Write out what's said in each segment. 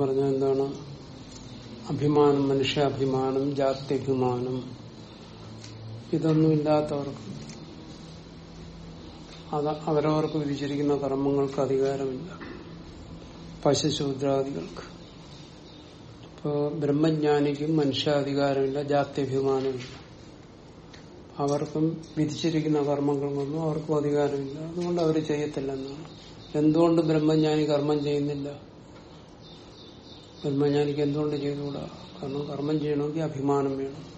പറഞ്ഞ എന്താണ്? അഭിമാനം മനുഷ്യാഭിമാനം ജാത്യഭിമാനം. ഇതൊന്നുമില്ലാത്തവർക്ക് അത് അവരവർക്ക് വിധിച്ചിരിക്കുന്ന കർമ്മങ്ങൾക്ക് അധികാരമില്ല. പശുശൂദ്രാദികൾക്ക്. ഇപ്പോ ബ്രഹ്മജ്ഞാനിക്കും മനുഷ്യാധികാരമില്ല ജാത്യഭിമാനമില്ല. അവർക്കും വിധിച്ചിരിക്കുന്ന കർമ്മങ്ങൾക്കൊന്നും അവർക്കും അധികാരമില്ല. അതുകൊണ്ട് അവർ ചെയ്യത്തില്ലെന്നാണ് എന്തുകൊണ്ട് ബ്രഹ്മജ്ഞാനി കർമ്മം ചെയ്യുന്നില്ല? ബ്രഹ്മജ്ഞാനിക്ക് എന്തുകൊണ്ട് ചെയ്തുകൂടാ? കാരണം കർമ്മം ചെയ്യണമെങ്കിൽ അഭിമാനം വേണം.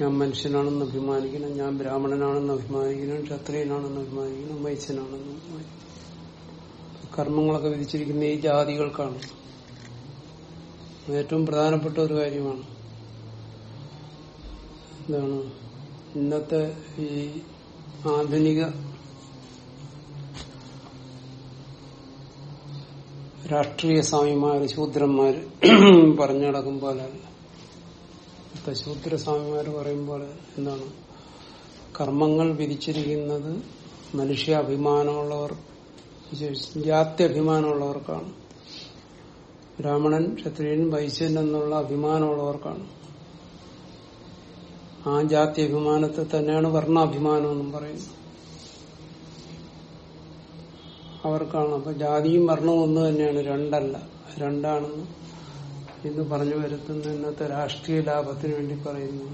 ഞാൻ മനുഷ്യനാണെന്ന് അഭിമാനിക്കണം. ഞാൻ ബ്രാഹ്മണനാണെന്ന് അഭിമാനിക്കണം. ക്ഷത്രിയനാണെന്ന് അഭിമാനിക്കണം. വൈശ്യനാണെന്ന് അഭിമാനിക്കണം. കർമ്മങ്ങളൊക്കെ വിധിച്ചിരിക്കുന്ന ഈ ജാതികൾക്കാണ് ഏറ്റവും പ്രധാനപ്പെട്ട ഒരു കാര്യമാണ്. എന്താണ്? ഇന്നത്തെ ഈ ആധുനിക രാഷ്ട്രീയ സ്വാമിമാര് ശൂദ്രന്മാര് പറഞ്ഞു നടക്കും പോലെ ഇന്നത്തെ ശൂദ്രസ്വാമിമാര് പറയുമ്പോൾ എന്താണ്? കർമ്മങ്ങൾ വിധിച്ചിരിക്കുന്നത് മനുഷ്യാഭിമാനമുള്ളവർ ജാതി അഭിമാനമുള്ളവർക്കാണ് ബ്രാഹ്മണൻ ക്ഷത്രിയൻ വൈശ്യൻ എന്നുള്ള അഭിമാനമുള്ളവർക്കാണ്. ആ ജാതി അഭിമാനത്തെ തന്നെയാണ് വർണാഭിമാനം എന്നും പറയുന്നത്. അവർക്കാണ് അപ്പൊ ജാതിയും വർണവും ഒന്ന് തന്നെയാണ് രണ്ടല്ല. രണ്ടാണെന്ന് ഇന്ന് പറഞ്ഞു വരുത്തുന്ന ഇന്നത്തെ രാഷ്ട്രീയ ലാഭത്തിന് വേണ്ടി പറയുന്നു.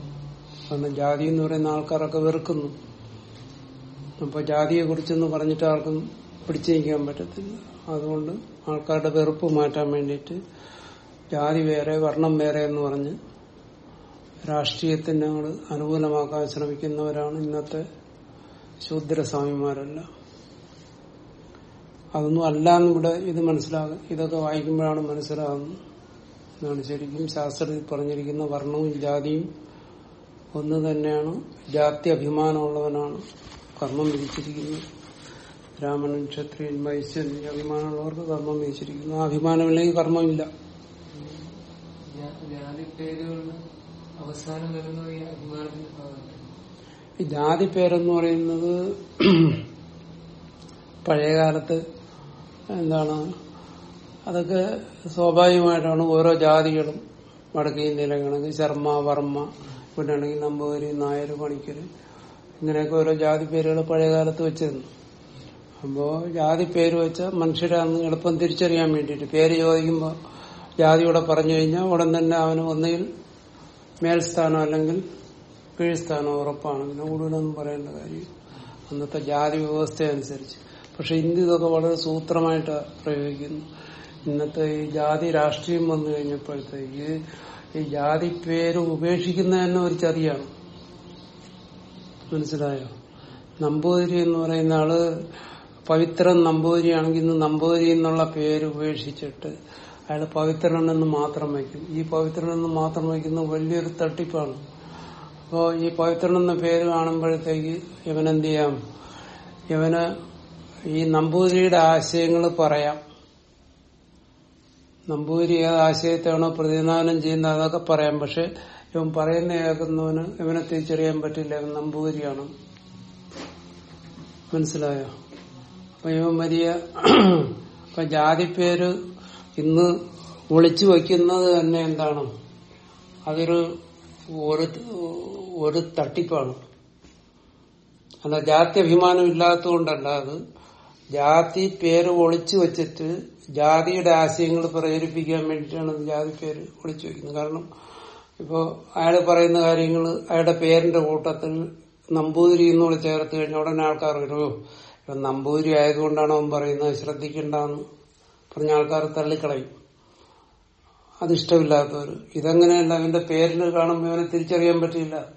കാരണം ജാതി എന്ന് പറയുന്ന ആൾക്കാരൊക്കെ വെറുക്കുന്നു. അപ്പൊ ജാതിയെ കുറിച്ചൊന്ന് പറഞ്ഞിട്ട് ആർക്കും പിടിച്ചു നീക്കാൻ പറ്റത്തില്ല. അതുകൊണ്ട് ആൾക്കാരുടെ വെറുപ്പ് മാറ്റാൻ വേണ്ടിയിട്ട് ജാതി വേറെ വർണം വേറെ എന്ന് പറഞ്ഞ് രാഷ്ട്രീയത്തിന് ഞങ്ങൾ അനുകൂലമാക്കാൻ ശ്രമിക്കുന്നവരാണ് ഇന്നത്തെ ശൂദ്രസ്വാമിമാരല്ല. അതൊന്നും അല്ല എന്നിവിടെ ഇത് മനസ്സിലാകും ഇതൊക്കെ വായിക്കുമ്പോഴാണ് മനസ്സിലാകുന്നത്. എന്നാണ് ശരിക്കും ശാസ്ത്രത്തിൽ പറഞ്ഞിരിക്കുന്ന വർണവും ജാതിയും ഒന്ന് തന്നെയാണ്. ജാതി അഭിമാനമുള്ളവനാണ്. കർമ്മം വിധിച്ചിരിക്കുന്നത് ബ്രാഹ്മണൻ ക്ഷത്രിയൻ വൈശ്യൻ അഭിമാനമുള്ളവർക്ക് കർമ്മം വിധിച്ചിരിക്കുന്നു. ആ അഭിമാനമില്ലെങ്കിൽ കർമ്മമില്ല. അവസാനം വരുന്നത് ഈ അഭിമാനത്തിന്റെ ജാതി പേരെന്ന് പറയുന്നത് പഴയകാലത്ത് എന്താണ് അതൊക്കെ സ്വാഭാവികമായിട്ടാണ് ഓരോ ജാതികളും വടക്കേ ഇന്ത്യയിലാണെങ്കിൽ ശർമ്മ വർമ്മ ഇവിടെ ആണെങ്കിൽ നമ്പൂതിരി നായർ പണിക്കർ ഇങ്ങനെയൊക്കെ ഓരോ ജാതി പേരുകൾ പഴയകാലത്ത് വെച്ചിരുന്നു. അപ്പോ ജാതി പേര് വെച്ച മനുഷ്യരാന്ന് എളുപ്പം തിരിച്ചറിയാൻ വേണ്ടിയിട്ട് പേര് ചോദിക്കുമ്പോൾ ജാതിയോടെ പറഞ്ഞു കഴിഞ്ഞാൽ ഉടൻ തന്നെ അവന് ഒന്നുകിൽ മേൽസ്ഥാനം അല്ലെങ്കിൽ കീഴ്സ്ഥാനം ഉറപ്പാണ്. പിന്നെ കൂടുതലൊന്നും പറയേണ്ട കാര്യം അന്നത്തെ ജാതി വ്യവസ്ഥ അനുസരിച്ച്. പക്ഷെ ഇന്ത്യ ഇതൊക്കെ വളരെ സൂത്രമായിട്ട് പ്രയോഗിക്കുന്നു. ഇന്നത്തെ ഈ ജാതി രാഷ്ട്രീയം വന്നു കഴിഞ്ഞപ്പോഴത്തേക്ക് ഈ ജാതി പേര് ഉപേക്ഷിക്കുന്ന തന്നെ ഒരു ചതിയാണ്. മനസ്സിലായോ? നമ്പൂതിരി എന്ന് പറയുന്ന ആൾ പവിത്രൻ നമ്പൂതിരിയാണെങ്കിൽ ഇന്ന് നമ്പൂതിരി എന്നുള്ള പേര് ഉപേക്ഷിച്ചിട്ട് അയാൾ പവിത്രനെന്ന് മാത്രം വയ്ക്കും. ഈ പവിത്രനെന്ന് മാത്രം വയ്ക്കുന്ന വലിയൊരു തട്ടിപ്പാണ്. അപ്പോ ഈ പവിത്രൻ എന്ന പേര് കാണുമ്പോഴത്തേക്ക് ഇവനെന്ത് ചെയ്യാം ഇവന് ഈ നമ്പൂതിരിയുടെ ആശയങ്ങൾ പറയാം. നമ്പൂതിരി ഏത് ആശയത്തെയാണോ പ്രതിനിധാനം ചെയ്യുന്നത് അതൊക്കെ പറയാം. പക്ഷെ ഇവൻ പറയുന്ന കേൾക്കുന്നവന് ഇവനെ തിരിച്ചറിയാൻ പറ്റില്ല. ഇവൻ നമ്പൂതിരിയാണ്. മനസ്സിലായോ? അപ്പൊ ഇവൻ വലിയ ഇപ്പൊ ജാതിപ്പേര് ഇന്ന് ഒളിച്ചു വയ്ക്കുന്നത് തന്നെ എന്താണ്? അതൊരു ഒരു തട്ടിപ്പാണ്. അല്ല ജാതി അഭിമാനം ഇല്ലാത്തതുകൊണ്ടല്ല അത്. ജാതി പേര് ഒളിച്ചു വെച്ചിട്ട് ജാതിയുടെ ആശയങ്ങൾ പ്രചരിപ്പിക്കാൻ വേണ്ടിയിട്ടാണ് ജാതി പേര് ഒളിച്ചു വെക്കുന്നത് കാരണം ഇപ്പോ അയാൾ പറയുന്ന കാര്യങ്ങൾ അയാളുടെ പേരിന്റെ കൂട്ടത്തിൽ നമ്പൂതിരി എന്നുള്ള ചേർത്ത് കഴിഞ്ഞാൽ ഉടനെ ആൾക്കാർ വരുമോ നമ്പൂതിരി ആയതുകൊണ്ടാണ് അവൻ പറയുന്നത് ശ്രദ്ധിക്കണ്ടെന്ന്. പറഞ്ഞ ആൾക്കാർ തള്ളിക്കളയും. അതിഷ്ടമില്ലാത്തവർ ഇതെങ്ങനെയല്ല അവന്റെ പേരിൽ കാണുമ്പോൾ ഇവനെ തിരിച്ചറിയാൻ പറ്റില്ല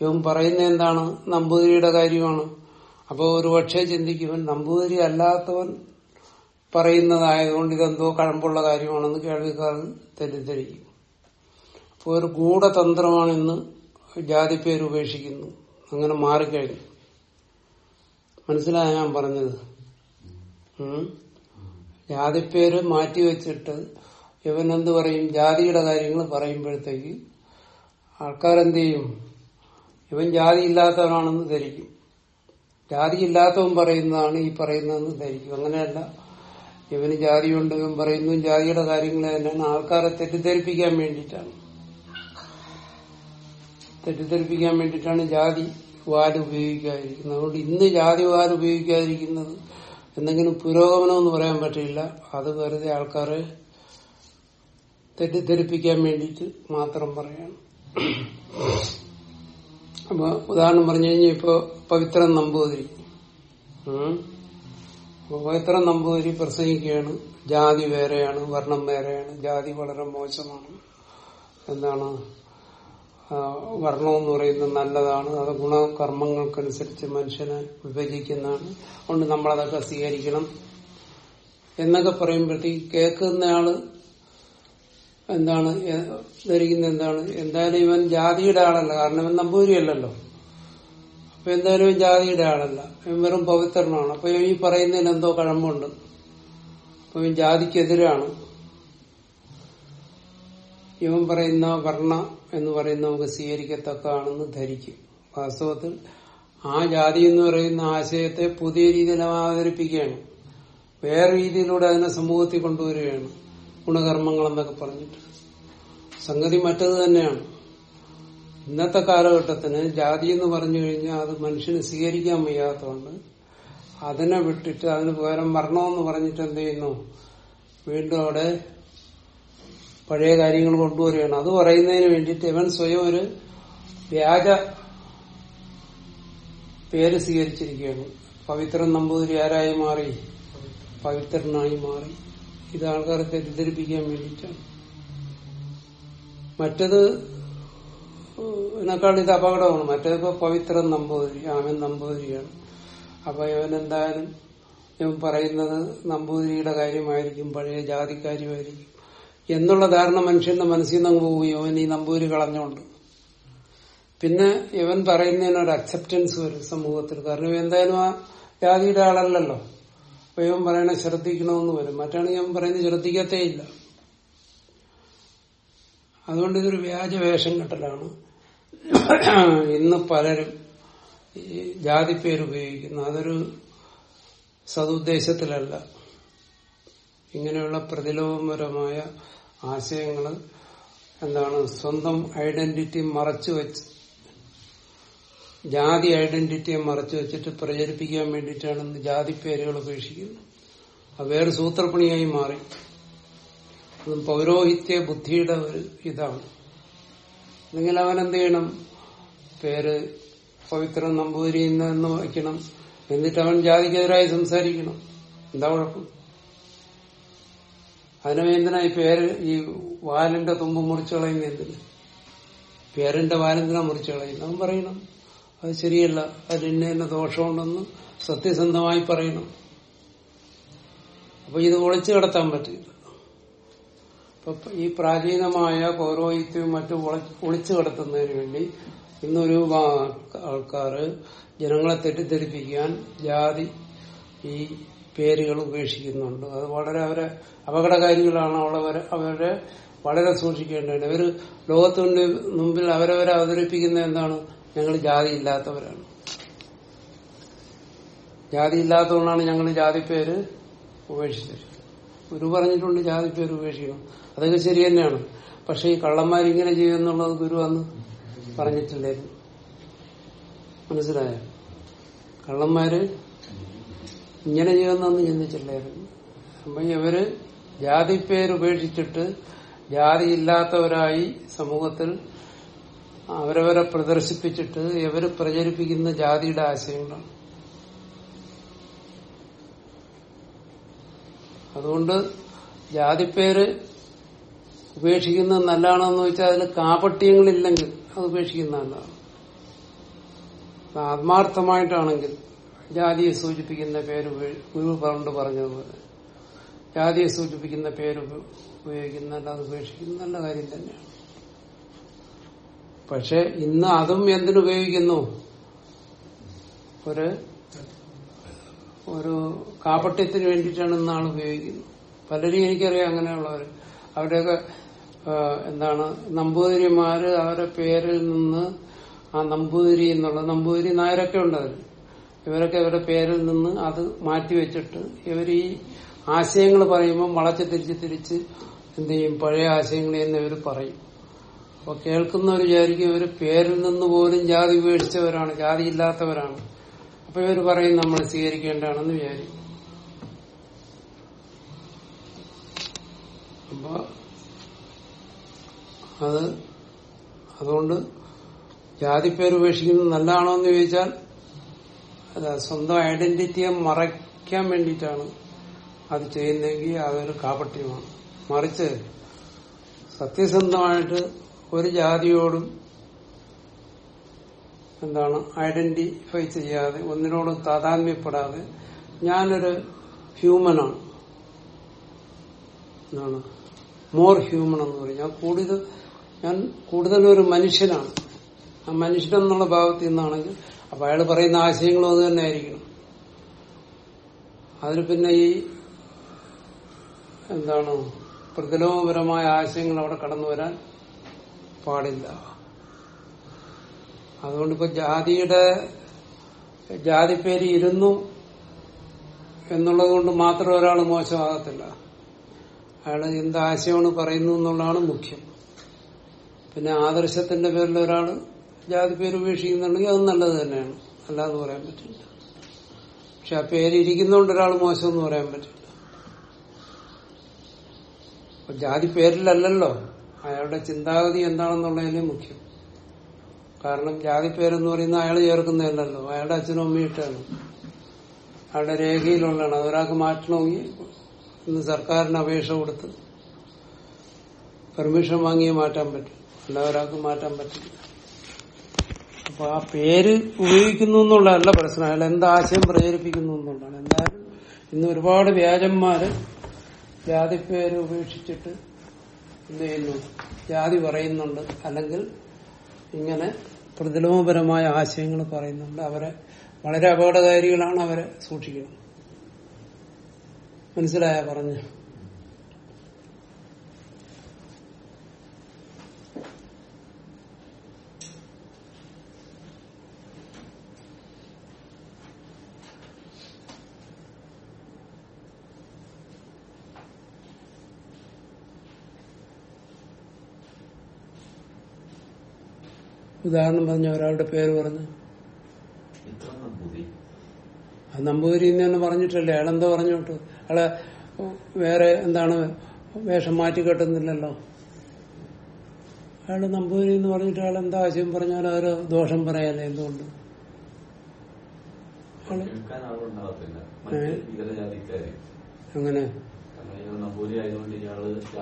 ഇവൻ പറയുന്ന എന്താണ്? നമ്പൂതിരിയുടെ കാര്യമാണ്. അപ്പോൾ ഒരു പക്ഷേ ചിന്തിക്കും ഇവൻ നമ്പൂതിരി അല്ലാത്തവൻ പറയുന്നതായതുകൊണ്ട് ഇതെന്തോ കഴമ്പുള്ള കാര്യമാണെന്ന് കേൾവിക്കാർ തെറ്റിദ്ധരിക്കും. അപ്പോൾ ഒരു ഗൂഢതന്ത്രമാണ് ജാതി പേര് ഉപേക്ഷിക്കുന്നു. അങ്ങനെ മാറിക്കഴിഞ്ഞു. മനസ്സിലായ ഞാൻ പറഞ്ഞത്? ജാതിപ്പേര് മാറ്റിവെച്ചിട്ട് ഇവൻ എന്ത് പറയും? ജാതിയുടെ കാര്യങ്ങൾ പറയുമ്പോഴത്തേക്ക് ആൾക്കാരെന്ത് ചെയ്യും ഇവൻ ജാതി ഇല്ലാത്തവനാണെന്ന് ധരിക്കും. ജാതി ഇല്ലാത്തവൻ പറയുന്നതാണ് ഈ പറയുന്നതെന്ന് ധരിക്കും. അങ്ങനെയല്ല. ഇവന് ജാതിയുണ്ട് ഇവൻ പറയുന്നു ജാതിയുടെ കാര്യങ്ങൾ തന്നെയാണ്. ആൾക്കാരെ തെറ്റിദ്ധരിപ്പിക്കാൻ വേണ്ടിയിട്ടാണ്. തെറ്റിദ്ധരിപ്പിക്കാൻ വേണ്ടിയിട്ടാണ് ജാതി വാൽ ഉപയോഗിക്കാതിരിക്കുന്നത്. അതുകൊണ്ട് ഇന്ന് ജാതി വാൽ ഉപയോഗിക്കാതിരിക്കുന്നത് എന്തെങ്കിലും പുരോഗമനം എന്ന് പറയാൻ പറ്റില്ല. അത് വെറുതെ ആൾക്കാരെ തെറ്റിദ്ധരിപ്പിക്കാൻ വേണ്ടിയിട്ട് മാത്രം പറയാണ്. അപ്പൊ ഉദാഹരണം പറഞ്ഞു കഴിഞ്ഞാൽ ഇപ്പൊ പവിത്രൻ നമ്പൂതിരി. പവിത്രൻ നമ്പൂതിരി പ്രസംഗിക്കുകയാണ്. ജാതി വേറെയാണ് വർണം വേറെയാണ്. ജാതി വളരെ മോശമാണ്. എന്താണ്? വർണം എന്ന് പറയുന്നത് നല്ലതാണ്. അത് ഗുണകർമ്മങ്ങൾക്കനുസരിച്ച് മനുഷ്യനെ വിഭജിക്കുന്നതാണ്. അതുകൊണ്ട് നമ്മളതൊക്കെ സ്വീകരിക്കണം. എന്നൊക്കെ പറയുമ്പോഴത്തേക്ക് കേൾക്കുന്നയാൾ എന്താണ് ധരിക്കുന്നത് എന്താണ്? എന്തായാലും ഇവൻ ജാതിയുടെ ആളല്ല. കാരണം ഇവൻ നമ്പൂരിയല്ലല്ലോ അപ്പൊ എന്തായാലും ഇവൻ ജാതിയുടെ ആളല്ല. ഇവൻ വെറും പവിത്രനാണ്. അപ്പൊ ഈ പറയുന്നതിന് എന്തോ കഴമ്പുണ്ട്. അപ്പൊ ഇവൻ ജാതിക്കെതിരാണ്. ഇവൻ പറയുന്ന വർണ എന്ന് പറയുന്ന നമുക്ക് സ്വീകരിക്കത്തക്കാണെന്ന് ധരിക്കും. വാസ്തവത്തിൽ ആ ജാതി എന്ന് പറയുന്ന ആശയത്തെ പുതിയ രീതിയിൽ അവതരിപ്പിക്കുകയാണ്. വേറെ രീതിയിലൂടെ അതിനെ സമൂഹത്തിൽ കൊണ്ടുവരികയാണ്. ഗുണകർമ്മങ്ങൾ എന്നൊക്കെ പറഞ്ഞിട്ട്. സംഗതി മറ്റത് തന്നെയാണ്. ഇന്നത്തെ കാലഘട്ടത്തിന് ജാതി എന്ന് പറഞ്ഞു കഴിഞ്ഞാൽ അത് മനുഷ്യന് സ്വീകരിക്കാൻ വയ്യാത്തതുകൊണ്ട് അതിനെ വിട്ടിട്ട് അതിന് പകരം മരണമെന്ന് പറഞ്ഞിട്ട് എന്ത് ചെയ്യുന്നു? വീണ്ടും അവിടെ പഴയ കാര്യങ്ങൾ കൊണ്ടുവരികയാണ്. അത് പറയുന്നതിന് വേണ്ടിയിട്ട് ഇവൻ സ്വയം ഒരു വ്യാജ പേര് സ്വീകരിച്ചിരിക്കുകയാണ്. പവിത്രൻ നമ്പൂതിരി ആരായി മാറി? പവിത്രനായി മാറി. ഇത് ആൾക്കാരെ തെറ്റിദ്ധരിപ്പിക്കാൻ വേണ്ടിയിട്ടാണ്. മറ്റത് ഇതിനേക്കാൾ ഇത് അപകടമാണ്. മറ്റേതിപ്പോ പവിത്രൻ നമ്പൂതിരി അവൻ നമ്പൂതിരിയാണ്. അപ്പൊ ഇവൻ എന്തായാലും ഇവൻ പറയുന്നത് നമ്പൂതിരിയുടെ കാര്യമായിരിക്കും പഴയ ജാതിക്കാര്യമായിരിക്കും എന്നുള്ള ധാരണ മനുഷ്യന്റെ മനസ്സിൽ നിന്ന് പോകും പോയി അവൻ ഈ നമ്പൂരി കളഞ്ഞുകൊണ്ട്. പിന്നെ ഇവൻ പറയുന്നതിന് ഒരു അക്സെപ്റ്റൻസ് വരും സമൂഹത്തിൽ. കാരണം എന്തായാലും ആ ജാതിയുടെ ആളല്ലല്ലോ. അപ്പൊ ഇവൻ പറയണ ശ്രദ്ധിക്കണമെന്ന് വരും. മറ്റാണെങ്കിൽ ഇവൻ പറയുന്നത് ശ്രദ്ധിക്കത്തേ ഇല്ല. അതുകൊണ്ട് ഇതൊരു വ്യാജ വേഷം കെട്ടലാണ്. ഇന്ന് പലരും ജാതി പേര് ഉപയോഗിക്കുന്നു അതൊരു സതുദ്ദേശത്തിലല്ല. ഇങ്ങനെയുള്ള പ്രതിലോമപരമായ ആശയങ്ങൾ എന്താണ് സ്വന്തം ഐഡന്റിറ്റി മറച്ചു വെച്ച് ജാതി ഐഡന്റിറ്റിയെ മറച്ചു വെച്ചിട്ട് പ്രചരിപ്പിക്കാൻ വേണ്ടിയിട്ടാണ് ഇന്ന് ജാതി പേരുകൾ ഉപേക്ഷിക്കുന്നത്. അത് വേറെ സൂത്രപ്പണിയായി മാറി. അതും പൗരോഹിത്യ ബുദ്ധിയുടെ ഒരു ഇതാണ്. അല്ലെങ്കിൽ അവൻ എന്ത് ചെയ്യണം? പേര് പവിത്രൻ നമ്പൂതിരി എന്ന് വയ്ക്കണം. എന്നിട്ട് അവൻ ജാതിക്കെതിരായി സംസാരിക്കണം. എന്താ കുഴപ്പം? അതിന് എന്തിനാ ഈ പേര് ഈ വാലിന്റെ തുമ്പ് മുറിച്ചു കളയുന്ന എന്തിന്? പേരിന്റെ വാലെന്തിനാ മുറിച്ചു കളയുന്നത്. അവൻ പറയണം. അത് ശരിയല്ല. അതിന് ഇന്ന ദോഷമുണ്ടെന്ന് സത്യസന്ധമായി പറയണം. അപ്പൊ ഇത് ഒളിച്ചു കിടത്താൻ പറ്റില്ല. അപ്പൊ ഈ പ്രാചീനമായ പൗരോഹിത്യവും മറ്റും ഒള- ഒളിച്ചു കിടത്തുന്നതിന് വേണ്ടി ഇന്നൊരു ആൾക്കാർ ജനങ്ങളെ തെറ്റിദ്ധരിപ്പിക്കാൻ ജാതി ഈ പേരുകൾ ഉപേക്ഷിക്കുന്നുണ്ട്. അത് വളരെ അവരെ അപകടകാരികളാണ് അവളവരെ അവരെ വളരെ സൂക്ഷിക്കേണ്ടത് ഇവർ ലോകത്തിന്റെ മുമ്പിൽ അവരവരെ അവതരിപ്പിക്കുന്ന എന്താണ്? ഞങ്ങൾ ജാതി ഇല്ലാത്തവരാണ് ജാതി ഇല്ലാത്തതുകൊണ്ടാണ് ഞങ്ങൾ ജാതി പേര് ഉപേക്ഷിച്ചത്. ഗുരു പറഞ്ഞിട്ടുണ്ട് ജാതി പേര് ഉപേക്ഷിക്കണം. അതൊക്കെ ശരി തന്നെയാണ്. പക്ഷെ ഈ കള്ളന്മാരിങ്ങനെ ചെയ്യുമെന്നുള്ളത് ഗുരു അന്ന് പറഞ്ഞിട്ടില്ലായിരുന്നു. മനസ്സിലായോ? കള്ളന്മാര് ഇങ്ങനെ ചെയ്യുന്നു ചിന്തിച്ചില്ലായിരുന്നു അപ്പൊ ഇവർ ജാതി പേര് ഉപേക്ഷിച്ചിട്ട് ജാതി ഇല്ലാത്തവരായി സമൂഹത്തിൽ അവരവരെ പ്രദർശിപ്പിച്ചിട്ട് ഇവർ പ്രചരിപ്പിക്കുന്ന ജാതിയുടെ ആശയങ്ങളാണ് അതുകൊണ്ട് ജാതിപ്പേര് ഉപേക്ഷിക്കുന്നത് നല്ലതാണെന്ന് ചോദിച്ചാൽ അതിൽ കാപട്യങ്ങളില്ലെങ്കിൽ അത് ഉപേക്ഷിക്കുന്ന നല്ലതാണ്. ആത്മാർത്ഥമായിട്ടാണെങ്കിൽ ജാതിയെ സൂചിപ്പിക്കുന്ന പേര് ഗുരു പണ്ട് പറഞ്ഞതുപോലെ ജാതിയെ സൂചിപ്പിക്കുന്ന പേര് ഉപ- ഉപയോഗിക്കുന്ന അത് ഉപേക്ഷിക്കുന്ന നല്ല കാര്യം തന്നെയാണ്. പക്ഷെ ഇന്ന് അതും എന്തിനുപയോഗിക്കുന്നു ഒരു ഒരു കാപട്യത്തിന് വേണ്ടിയിട്ടാണ് ഇന്ന് ആൾ ഉപയോഗിക്കുന്നത്. പലരും എനിക്കറിയാം അങ്ങനെയുള്ളവർ. അവരുടെയൊക്കെ എന്താണ് നമ്പൂതിരിമാര് അവരുടെ പേരിൽ നിന്ന് ആ നമ്പൂതിരി എന്നുള്ള നമ്പൂതിരി നായരൊക്കെ ഉണ്ട് അതിൽ. ഇവരൊക്കെ ഇവരുടെ പേരിൽ നിന്ന് അത് മാറ്റിവെച്ചിട്ട് ഇവർ ഈ ആശയങ്ങൾ പറയുമ്പോൾ വളച്ച് തിരിച്ച് തിരിച്ച് എന്ത് ചെയ്യും? പഴയ ആശയങ്ങൾ തന്നെ ഇവർ പറയും. അപ്പൊ കേൾക്കുന്നവർ വിചാരിക്കും ഇവർ പേരിൽ നിന്ന് പോലും ജാതി ഉപേക്ഷിച്ചവരാണ് ജാതി ഇല്ലാത്തവരാണ്. അപ്പൊ ഇവർ പറയും നമ്മൾ സ്വീകരിക്കേണ്ടതാണെന്ന് വിചാരിക്കും. അപ്പൊ അത് അതുകൊണ്ട് ജാതി പേര് ഉപേക്ഷിക്കുന്നത് നല്ലതാണോ എന്ന് ചോദിച്ചാൽ അല്ല സ്വന്തം ഐഡന്റിറ്റിയെ മറയ്ക്കാൻ വേണ്ടിയിട്ടാണ് അത് ചെയ്യുന്നതെങ്കിൽ അതൊരു കാപട്യമാണ്. മറിച്ച് സത്യസന്ധമായിട്ട് ഒരു ജാതിയോടും എന്താണ് ഐഡന്റിഫൈ ചെയ്യാതെ ഒന്നിനോടും താതാത്മ്യപ്പെടാതെ ഞാനൊരു ഹ്യൂമനാണ്. എന്താണ് മോർ ഹ്യൂമൻ എന്ന് പറയും. ഞാൻ കൂടുതൽ ഞാൻ കൂടുതലൊരു മനുഷ്യനാണ്. ആ മനുഷ്യനെന്നുള്ള ഭാവത്തിൽ നിന്നാണെങ്കിൽ അപ്പൊ അയാൾ പറയുന്ന ആശയങ്ങളും അത് തന്നെ ആയിരിക്കണം അതിന് പിന്നെ ഈ എന്താണ് പ്രതിലോമപരമായ ആശയങ്ങൾ അവിടെ കടന്നു വരാൻ പാടില്ല. അതുകൊണ്ടിപ്പോ ജാതിയുടെ ജാതിപ്പേര് ഇരുന്നു എന്നുള്ളത് കൊണ്ട് മാത്രം ഒരാൾ മോശമാകത്തില്ല. അയാൾ എന്ത് ആശയമാണ് പറയുന്നു എന്നുള്ളതാണ് മുഖ്യം. പിന്നെ ആദർശത്തിന്റെ പേരിൽ ഒരാൾ ജാതി പേര് ഉപേക്ഷിക്കുന്നുണ്ടെങ്കിൽ അത് നല്ലത് തന്നെയാണ്. അല്ലാതെ പറയാൻ പറ്റില്ല. പക്ഷെ ആ പേര് ഇരിക്കുന്നതുകൊണ്ട് ഒരാൾ മോശമെന്ന് പറയാൻ പറ്റില്ല. ജാതി പേരിലല്ലല്ലോ. അയാളുടെ ചിന്താഗതി എന്താണെന്നുള്ളതിന് മുഖ്യം. കാരണം ജാതി പേരെന്ന് പറയുന്നത് അയാൾ ചേർക്കുന്നതല്ലല്ലോ. അയാളുടെ അച്ഛനും അമ്മയും ഇട്ടാണ്. അയാളുടെ രേഖയിലുള്ളതാണ്. അതൊരാൾക്ക് മാറ്റണമെങ്കിൽ ഇന്ന് സർക്കാരിന് അപേക്ഷ കൊടുത്ത് പെർമിഷൻ വാങ്ങിയേ മാറ്റാൻ പറ്റും. അല്ല ഒരാൾക്ക് മാറ്റാൻ പറ്റില്ല. അപ്പൊ ആ പേര് ഉപയോഗിക്കുന്നു എന്നുള്ളതല്ല പ്രശ്നം. അയാൾ എന്ത് ആശയം പ്രചരിപ്പിക്കുന്നു എന്നുള്ളതാണ്. എന്തായാലും ഇന്ന് ഒരുപാട് വ്യാജന്മാര് പേര് ഉപേക്ഷിച്ചിട്ട് എന്ത് ചെയ്യുന്നു? ജാതി പറയുന്നുണ്ട്. അല്ലെങ്കിൽ ഇങ്ങനെ പ്രതിലോമപരമായ ആശയങ്ങൾ പറയുന്നുണ്ട്. അവരെ വളരെ അപകടകാരികളാണ് അവരെ സൂക്ഷിക്കുന്നത്. മനസ്സിലായ പറഞ്ഞു ഉദാഹരണം പറഞ്ഞ ഒരാളുടെ പേര് പറഞ്ഞു. അത് നമ്പൂതിരി എന്ന് തന്നെ പറഞ്ഞിട്ടല്ലേ. അയാളെന്തോ പറഞ്ഞോട്ട് അയാളെ വേറെ എന്താണ് വേഷം മാറ്റി കെട്ടുന്നില്ലല്ലോ. അയാൾ നമ്പൂതിരി എന്ന് പറഞ്ഞിട്ട് അയാൾ എന്താ ആശയം പറഞ്ഞാൽ അവർ ദോഷം പറയാനേ എന്തുകൊണ്ട്? അങ്ങനെ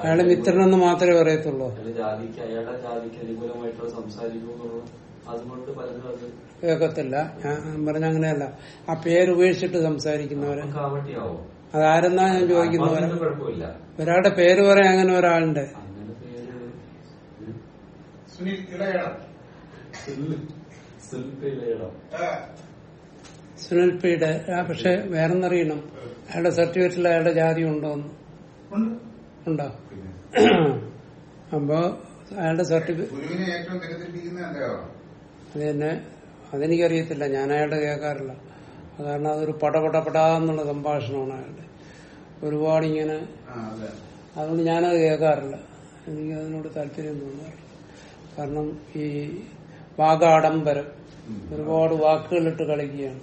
അയാൾ മിത്രനെന്ന് മാത്രമേ പറയത്തുള്ളൂ. അയാൾ ജാതിക്ക് അയാളുടെ ജാതിക്ക് അനുകൂലമായിട്ടുള്ള സംസാരിക്കുമെന്നുള്ള അതുകൊണ്ട് പലരും അത് കേൾക്കത്തില്ല. ഞാൻ പറഞ്ഞ അങ്ങനെയല്ല. ആ പേര് ഉപേക്ഷിച്ചിട്ട് സംസാരിക്കുന്നവര്. അതാരെന്നാ ഞാൻ ചോദിക്കുന്നവരെ ഒരാളുടെ പേര് പറയാൻ അങ്ങനെ ഒരാളുണ്ട്. അങ്ങനെ പേര് സുനിൽ ഇടയടം സുനിൽ സുനിൽ സുനിൽ പിയുടെ ആ പക്ഷെ വേറെന്നറിയണം. അയാളുടെ സർട്ടിഫിക്കറ്റിൽ അയാളുടെ ജാതി ഉണ്ടോന്ന്. ഉണ്ട്. അപ്പോ അയാളുടെ സർട്ടിഫിക്കറ്റ് അത് തന്നെ അതെനിക്കറിയത്തില്ല. ഞാൻ അയാളുടെ കേൾക്കാറില്ല. കാരണം അതൊരു പടപടപടാന്നുള്ള സംഭാഷണമാണ് അയാളുടെ. ഒരുപാട് ഇങ്ങനെ അതുകൊണ്ട് ഞാനത് കേൾക്കാറില്ല. എനിക്ക് അതിനോട് താല്പര്യം തോന്നാറില്ല. കാരണം ഈ വാഗാഡംബരം ഒരുപാട് വാക്കുകളിട്ട് കളിക്കുകയാണ്.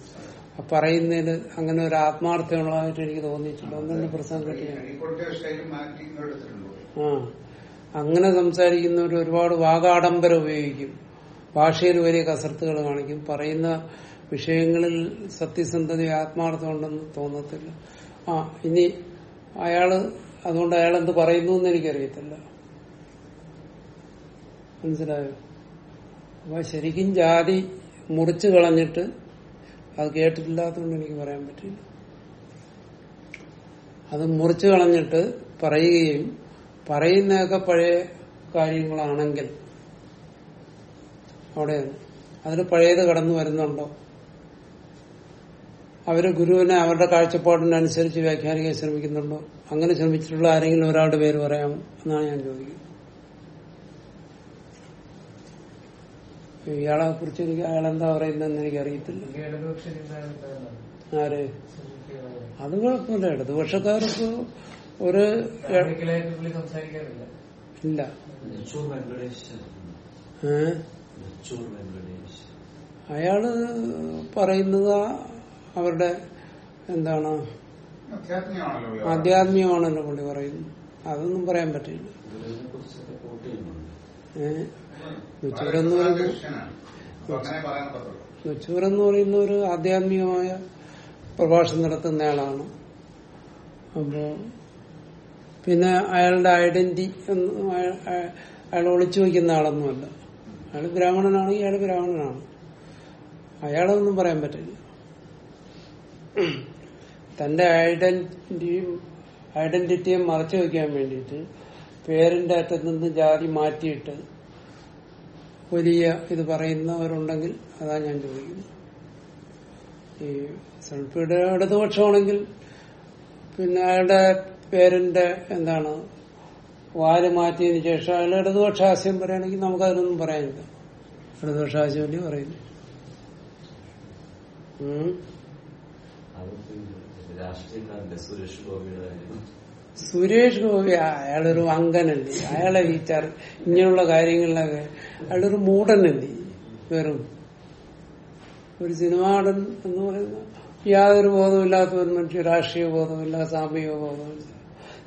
പറയുന്നതിൽ അങ്ങനെ ഒരു ആത്മാർത്ഥമുള്ളതായിട്ട് എനിക്ക് തോന്നിയിട്ടില്ല ഒന്നും പ്രസംഗം മാറ്റി ആ. അങ്ങനെ സംസാരിക്കുന്നവർ ഒരുപാട് വാഗാഡംബരം ഉപയോഗിക്കും. ഭാഷയിൽ വലിയ കസർത്തുകൾ കാണിക്കും. പറയുന്ന വിഷയങ്ങളിൽ സത്യസന്ധത ആത്മാർത്ഥം ഉണ്ടെന്ന് തോന്നത്തില്ല. ആ ഇനി അയാൾ അതുകൊണ്ട് അയാൾ എന്ത് പറയുന്നു എന്ന് എനിക്കറിയത്തില്ല. മനസ്സിലായോ? അപ്പൊ ശരിക്കും ജാതി മുറിച്ചു കളഞ്ഞിട്ട് അത് കേട്ടിട്ടില്ലാത്തതുകൊണ്ട് എനിക്ക് പറയാൻ പറ്റില്ല അത് മുറിച്ചു കളഞ്ഞിട്ട് പറയുകയും പറയുന്നതൊക്കെ പഴയ കാര്യങ്ങളാണെങ്കിൽ അവിടെയാണ് അതിൽ പഴയത് കടന്നു വരുന്നുണ്ടോ? അവർ ഗുരുവിനെ അവരുടെ കാഴ്ചപ്പാടിനനുസരിച്ച് വ്യാഖ്യാനിക്കാൻ ശ്രമിക്കുന്നുണ്ടോ? അങ്ങനെ ശ്രമിച്ചിട്ടുള്ള ആരെങ്കിലും ഒരാളുടെ പേര് പറയാമോ എന്നാണ് ഞാൻ ചോദിക്കുന്നത്. ഇയാളെ കുറിച്ച് എനിക്ക് അയാളെന്താ പറയുന്നതെന്ന് എനിക്ക് അറിയത്തില്ല ആര്? അത് കുഴപ്പമില്ല ഇടതുപക്ഷക്കാർക്ക് ഒരു ഇല്ല. അയാൾ പറയുന്നത് അവരുടെ എന്താണ്. ആധ്യാത്മികമാണല്ലോ പുള്ളി പറയുന്നത് അതൊന്നും പറയാൻ പറ്റില്ല. ഏഹ് നെച്ചൂരെന്ന് പറയുന്നത് നെച്ചൂരെന്ന് പറയുന്ന ഒരു ആധ്യാത്മികമായ പ്രഭാഷണം നടത്തുന്ന ആളാണ്. അപ്പോ പിന്നെ അയാളുടെ ഐഡന്റി അയാൾ ഒളിച്ചു വയ്ക്കുന്ന ആളൊന്നുമല്ല. അയാൾ ബ്രാഹ്മണനാണെങ്കിൽ അയാൾ ബ്രാഹ്മണനാണ്. അയാളൊന്നും പറയാൻ പറ്റില്ല. തന്റെ ഐഡന്റിറ്റിയും ഐഡന്റിറ്റിയെ മറച്ചു വയ്ക്കാൻ വേണ്ടിയിട്ട് പേരിന്റെ അറ്റത്ത് നിന്ന് ജാതി മാറ്റിയിട്ട് വലിയ ഇത് പറയുന്നവരുണ്ടെങ്കിൽ അതാ ഞാൻ ചോദിക്കുന്നു ഈ സെൽഫിയുടെ ഇടതുപക്ഷമാണെങ്കിൽ പിന്നെ അയാളുടെ പേരിന്റെ എന്താണ്? വാൽ മാറ്റിയതിന് ശേഷം അയാൾ ഇടതുപക്ഷ ആശയം പറയുകയാണെങ്കിൽ നമുക്ക് അതിനൊന്നും പറയാനില്ല. ഇടതുപക്ഷ ആശയം അല്ലേ പറയുന്നു സുരേഷ് ഗോപി അയാളൊരു അങ്കനല്ലേ അയാളെ വിചാർ ഇങ്ങനെയുള്ള കാര്യങ്ങളിലൊക്കെ അയാളൊരു മൂടൻ മൂടനല്ലേ വെറും ഒരു സിനിമാടൻ എന്ന് പറയുന്ന യാതൊരു ബോധമില്ലാത്ത ഒരു മനുഷ്യ രാഷ്ട്രീയ ബോധമില്ല സാമൂഹിക ബോധമില്ല.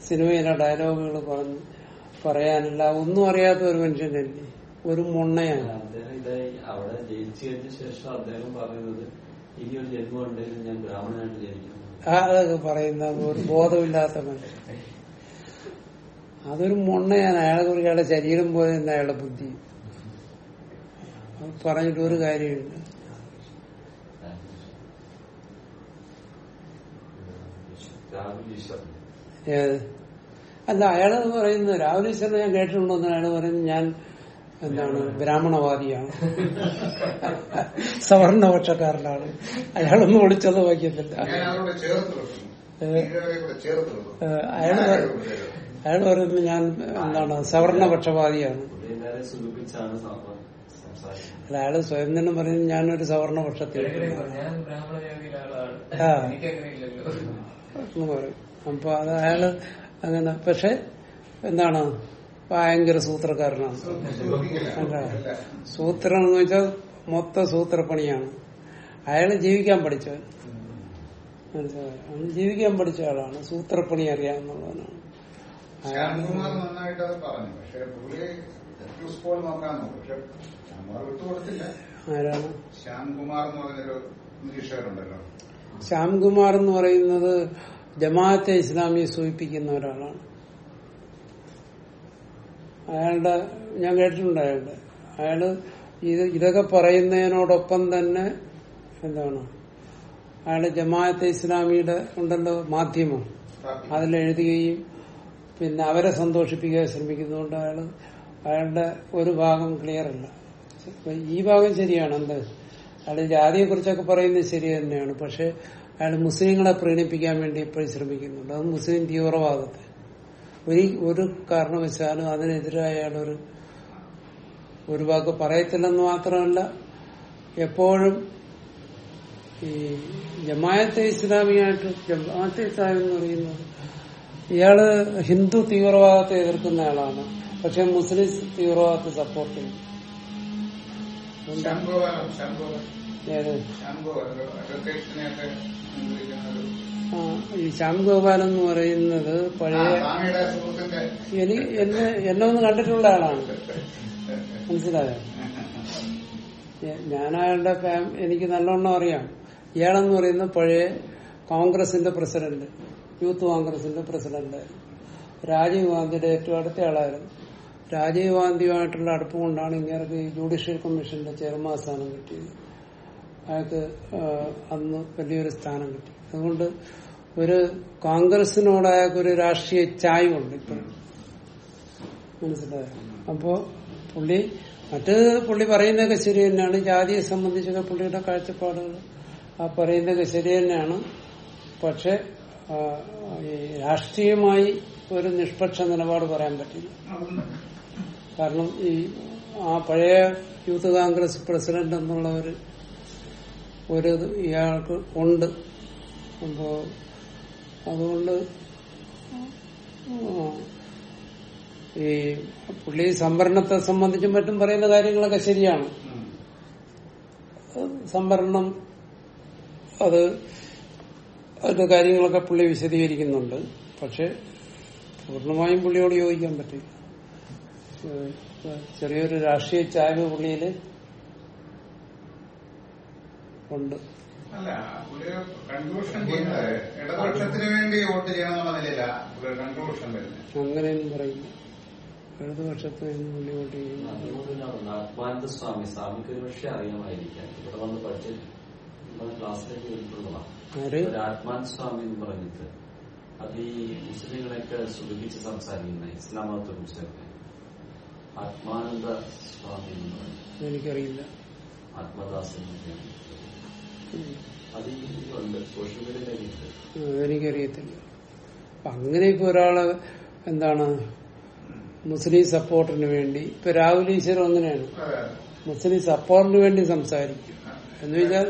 സിനിമയിലെ ഡയലോഗുകൾ പറഞ്ഞ് പറയാനില്ല. ഒന്നും അറിയാത്ത ഒരു മനുഷ്യൻ തന്നെ ഒരു മുണ്ണയാണ്. അവിടെ ജയിച്ചു കഴിഞ്ഞ ശേഷം അദ്ദേഹം പറയുന്നത് ഇനി ഒരു ജന്മം ഞാൻ ബ്രാഹ്മണനായിട്ട് ജനിക്കുന്നു അതൊക്കെ പറയുന്ന ഒരു ബോധമില്ലാത്ത മനുഷ്യൻ. അതൊരു മുണ്ണയാണ്. അയാളെ കുറിച്ച് അയാളുടെ ശരീരം പോലെ തന്നെ അയാളുടെ ബുദ്ധി. പറഞ്ഞിട്ട് ഒരു കാര്യമില്ല അല്ല അയാൾ പറയുന്നത് രാഹുൽ ഈശ്വരനെ ഞാൻ കേട്ടിട്ടുണ്ടോന്ന് അയാൾ പറയുന്നത് ഞാൻ എന്താണ് ബ്രാഹ്മണവാദിയാണ്. സവർണപക്ഷക്കാരനാണ്. അയാളൊന്നും ഒളിച്ചത് വാക്കിയത്തില്ല അയാൾ അയാൾ പറയുന്നത് ഞാൻ എന്താണ് സവർണപക്ഷവാദിയാണ് പുള്ളി എല്ലാവരെയും സുഖിപ്പിച്ചാണ് സം- സംസാരിക്കുന്നത് അല്ല അയാൾ സ്വയം തന്നെ പറയുന്നത് ഞാനൊരു സവർണ പക്ഷത്തിൽ എന്ന് പറയും. അപ്പൊ അത് അയാൾ അങ്ങനെ പക്ഷെ എന്താണ്? ഭയങ്കര സൂത്രക്കാരനാണ്. സൂത്രം എന്ന് വെച്ചാൽ മൊത്ത സൂത്രപ്പണിയാണ്. അയാൾ ജീവിക്കാൻ പഠിച്ചവൻ. മനസ്സിലായി? ജീവിക്കാൻ പഠിച്ച ആളാണ്. സൂത്രപ്പണി അറിയാവുന്നവനാണ്. ശ്യാംകുമാർ നന്നായിട്ട് അത് പറഞ്ഞു. പക്ഷെ പുള്ളി നോക്കാൻ ആരാണ്? ശ്യാംകുമാർ എന്ന് പറഞ്ഞൊരു നിരീക്ഷകരുണ്ടല്ലോ. ശ്യാംകുമാർ എന്ന് പറയുന്നത് ജമാഅത്തെ ഇസ്ലാമിയെ സൂചിപ്പിക്കുന്ന ഒരാളാണ്. അയാളുടെ ഞാൻ കേട്ടിട്ടുണ്ട് അയാളുടെ. അയാൾ ഇത് ഇതൊക്കെ പറയുന്നതിനോടൊപ്പം തന്നെ എന്താണ്? അയാൾ ജമാഅത്തെ ഇസ്ലാമിയുടെ ഉണ്ടല്ലോ മാധ്യമം. അതിലെഴുതുകയും പിന്നെ അവരെ സന്തോഷിപ്പിക്കാൻ ശ്രമിക്കുന്നതുകൊണ്ട് അയാൾ അയാളുടെ ഒരു ഭാഗം ക്ലിയർ അല്ല. ഈ ഭാഗം ശരിയാണ്. എന്ത്? അയാൾ ജാതിയെ കുറിച്ചൊക്കെ പറയുന്നത് ശരി തന്നെയാണ്. പക്ഷെ അയാൾ മുസ്ലിങ്ങളെ പ്രീണിപ്പിക്കാൻ വേണ്ടി ഇപ്പോഴും ശ്രമിക്കുന്നുണ്ട്. അത് മുസ്ലിം തീവ്രവാദത്തെ. ഒരു ഒരു കാരണവശാലും അതിനെതിരായ അയാളൊരു ഒരു വാക്ക് പറയത്തില്ലെന്ന് മാത്രമല്ല എപ്പോഴും ഈ ജമായത്തെ ഇസ്ലാമിയായിട്ട് ജമാഅത്തെ ഇസ്ലാമി എന്ന് പറയുന്നത് ഇയാൾ ഹിന്ദു തീവ്രവാദത്തെ എതിർക്കുന്ന ആളാണ്. പക്ഷെ മുസ്ലിം തീവ്രവാദത്തെ സപ്പോർട്ട് ചെയ്യും അതുകൊണ്ട് ശ്യാംഗോപാലം ശ്യാംഗോപാൽ ഏത് ശ്യാംഗോപാൽ അഡ്വക്കേറ്റ്സിനെയൊക്കെ നിയന്ത്രിക്കുന്ന ഒരു ആ, ഈ ശ്യാം ഗോപാൽ എന്ന് പറയുന്നത് പഴയ എനിക്ക് എന്നെ എന്നെ ഒന്ന് കണ്ടിട്ടുള്ള ആളാണ്. മനസ്സിലായോ? ഞാനയാളുടെ ഞാൻ അയാളുടെ ഫാം എനിക്ക് നല്ലോണം അറിയാം. ഇയാളെന്ന് പറയുന്നത് പഴയ കോൺഗ്രസിന്റെ പ്രസിഡന്റ് യൂത്ത് കോൺഗ്രസിന്റെ പ്രസിഡന്റ് രാജീവ് ഗാന്ധിയുടെ ഏറ്റവും അടുത്ത ആളായിരുന്നു. രാജീവ് ഗാന്ധിയുമായിട്ടുള്ള അടുപ്പ് കൊണ്ടാണ് ഇങ്ങനെ ജുഡീഷ്യൽ കമ്മീഷന്റെ ചെയർമാൻ സ്ഥാനം കിട്ടിയത്. അയാൾക്ക് അന്ന് വലിയൊരു സ്ഥാനം കിട്ടി. അതുകൊണ്ട് ഒരു കോൺഗ്രസിനോട് അയാൾക്ക് ഒരു രാഷ്ട്രീയ ചായ്വുണ്ട് ഇപ്പോഴും മനസ്സിലായോ? അപ്പോ പുള്ളി മറ്റ് പുള്ളി പറയുന്നതൊക്കെ ശരി തന്നെയാണ്. ജാതിയെ സംബന്ധിച്ചൊക്കെ പുള്ളിയുടെ കാഴ്ചപ്പാടുകൾ ആ പറയുന്നതൊക്കെ ശരി തന്നെയാണ്. പക്ഷെ രാഷ്ട്രീയമായി ഒരു നിഷ്പക്ഷ നിലപാട് പറയാൻ പറ്റില്ല. കാരണം ഈ ആ പഴയ യൂത്ത് കോൺഗ്രസ് പ്രസിഡന്റ് എന്നുള്ള ഒരു ഒരു ഇയാൾക്ക് ഉണ്ട്. അപ്പോ അതുകൊണ്ട് ഈ പുള്ളി സംവരണത്തെ സംബന്ധിച്ചും മറ്റും പറയുന്ന കാര്യങ്ങളൊക്കെ ശരിയാണ്. സംവരണം അത് അതിന്റെ കാര്യങ്ങളൊക്കെ പുള്ളി വിശദീകരിക്കുന്നുണ്ട്. പക്ഷെ പൂർണമായും പുള്ളിയോട് യോജിക്കാൻ പറ്റില്ല. ചെറിയൊരു രാഷ്ട്രീയ ചായ്വ് പുള്ളിയിൽ ഉണ്ട്. അല്ല പുള്ളി കൺക്ലൂഷൻ ചെയ്യുന്നത് ഇടതുപക്ഷത്തിന് വേണ്ടി വോട്ട് ചെയ്യണം എന്നുള്ള കൺക്ലൂഷൻ വരുന്നത് അങ്ങനെയൊന്നും പറയില്ല. ഇടതുപക്ഷത്ത് വേണ്ടി പുള്ളി വോട്ട് ചെയ്യുന്നു ആത്മാനന്ദ സ്വാമി സ്വാമിക്ക് ഒരു പക്ഷേ അറിയാമായിരിക്കാം. ഇവിടെ വന്ന് പഠിച്ച് ക്ലാസ്സിലേക്ക് ഒരു ആത്മാനന്ദ സ്വാമി എന്ന് പറഞ്ഞിട്ട്. അത് ഈ മുസ്ലിങ്ങളെയൊക്കെ സുഖിപ്പിച്ച് സംസാരിക്കുന്ന ഇസ്ലാം മതത്തെ കുറിച്ചൊക്കെ ആത്മാനന്ദ സ്വാമി എന്ന് പറയുന്നത് എനിക്കറിയില്ല ആത്മദാസൻ. അത് ഉണ്ട് സോഷ്യൽ മീഡിയ എനിക്കറിയത്തില്ല. അപ്പൊ അങ്ങനെ ഇപ്പൊ ഒരാൾ എന്താണ് മുസ്ലിം സപ്പോർട്ടിന് വേണ്ടി ഇപ്പൊ രാഹുൽ ഈശ്വരം അങ്ങനെയാണ്. മുസ്ലിം സപ്പോർട്ടിന് വേണ്ടി സംസാരിക്കും. എന്ന് വെച്ചാൽ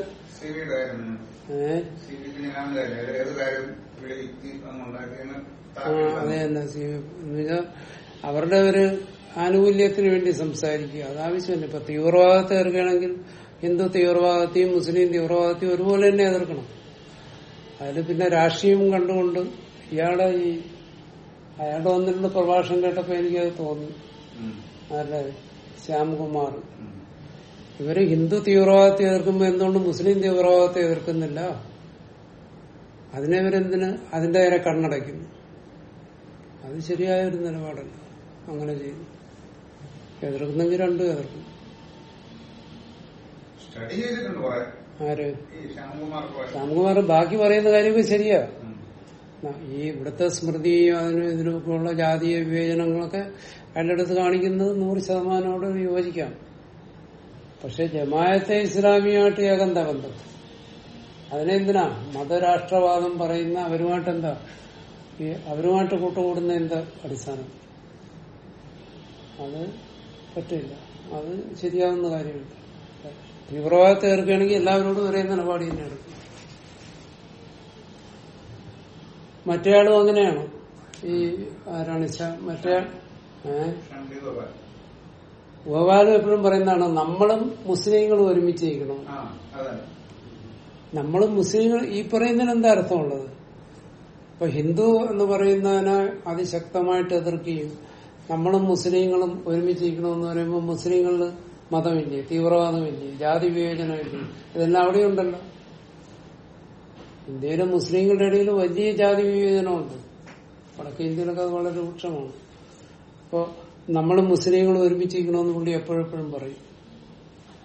അതെ എന്താ സി- എന്ന് വെച്ചാൽ അവരുടെ ഒരു ആനുകൂല്യത്തിന് വേണ്ടി സംസാരിക്കുക. അത് ആവശ്യമല്ല ഇപ്പൊ തീവ്രവാദത്തെ എതിർക്കുകയാണെങ്കിൽ ഹിന്ദു തീവ്രവാദത്തെയും മുസ്ലിം തീവ്രവാദത്തെയും ഒരുപോലെ തന്നെ എതിർക്കണം. അതിൽ പിന്നെ രാഷ്ട്രീയം കണ്ടുകൊണ്ട് ഇയാളെ ഈ അയാളുടെ ഒന്നിലുള്ള പ്രഭാഷണം കേട്ടപ്പോ എനിക്കത് തോന്നി. ആരുടെ? ശ്യാംകുമാർ. ഇവർ ഹിന്ദു തീവ്രവാദത്തെ എതിർക്കുമ്പോ എന്തുകൊണ്ട് മുസ്ലിം തീവ്രവാദത്തെ എതിർക്കുന്നില്ല? അതിനെ ഇവരെന്തിന്? അതിന്റെ നേരെ കണ്ണടയ്ക്കുന്നു. അത് ശരിയായ ഒരു നിലപാടല്ല. അങ്ങനെ ചെയ്യുന്നു എതിർക്കുന്നെങ്കിൽ രണ്ടും എതിർക്കും. ആര്. ശ്യാംകുമാർ ബാക്കി പറയുന്ന കാര്യമൊക്കെ ശരിയാ. ഈ ഇവിടുത്തെ സ്മൃതിയും അതിനും ഇതിനുമൊക്കെയുള്ള ജാതീയ വിവേചനങ്ങളൊക്കെ അതിന്റെ അടുത്ത് കാണിക്കുന്നത് നൂറ് ശതമാനോട് യോജിക്കാം. പക്ഷെ ജമായത്തെ ഇസ്ലാമിയുമായിട്ട് ഏകന്ത ബന്ധം? അതിനെന്തിനാ? മതരാഷ്ട്രവാദം പറയുന്ന അവരുമായിട്ട് എന്താ ഈ അവരുമായിട്ട് കൂട്ടുകൂടുന്ന എന്താ അടിസ്ഥാനം? അത് പറ്റില്ല. അത് ശരിയാവുന്ന കാര്യമില്ല. തീവ്രവാദത്തെ ഏർക്കുകയാണെങ്കിൽ എല്ലാവരോടും ഒരേ നിലപാട് തന്നെ എടുക്കും മറ്റേയാളും അങ്ങനെയാണ്. ഈ ആരാണ് മറ്റേ. ഗോപാലം എപ്പോഴും പറയുന്നതാണ് നമ്മളും മുസ്ലിങ്ങളും ഒരുമിച്ച് ജയിക്കണം നമ്മളും മുസ്ലിങ്ങൾ ഈ പറയുന്നതിന് എന്താ അർത്ഥമുള്ളത്? ഇപ്പൊ ഹിന്ദു എന്ന് പറയുന്നതിനെ അതിശക്തമായിട്ട് എതിർക്കുകയും നമ്മളും മുസ്ലിങ്ങളും ഒരുമിച്ച് നിൽക്കണമെന്ന് പറയുമ്പോൾ മുസ്ലിങ്ങളിൽ മതമില്ലേ തീവ്രവാദമില്ലേ ജാതി വിവേചനമില്ലേ ഇതെല്ലാം അവിടെ ഉണ്ടല്ലോ ഇന്ത്യയിലെ മുസ്ലിങ്ങളുടെ ഇടയിൽ വലിയ ജാതി വിവേചനമുണ്ട്. വടക്കേ ഇന്ത്യയിലൊക്കെ അത് വളരെ രൂക്ഷമാണ്. അപ്പോ നമ്മൾ മുസ്ലിങ്ങൾ ഒരുമിച്ചിരിക്കണമെന്ന് പുള്ളി എപ്പോഴെപ്പോഴും പറയും.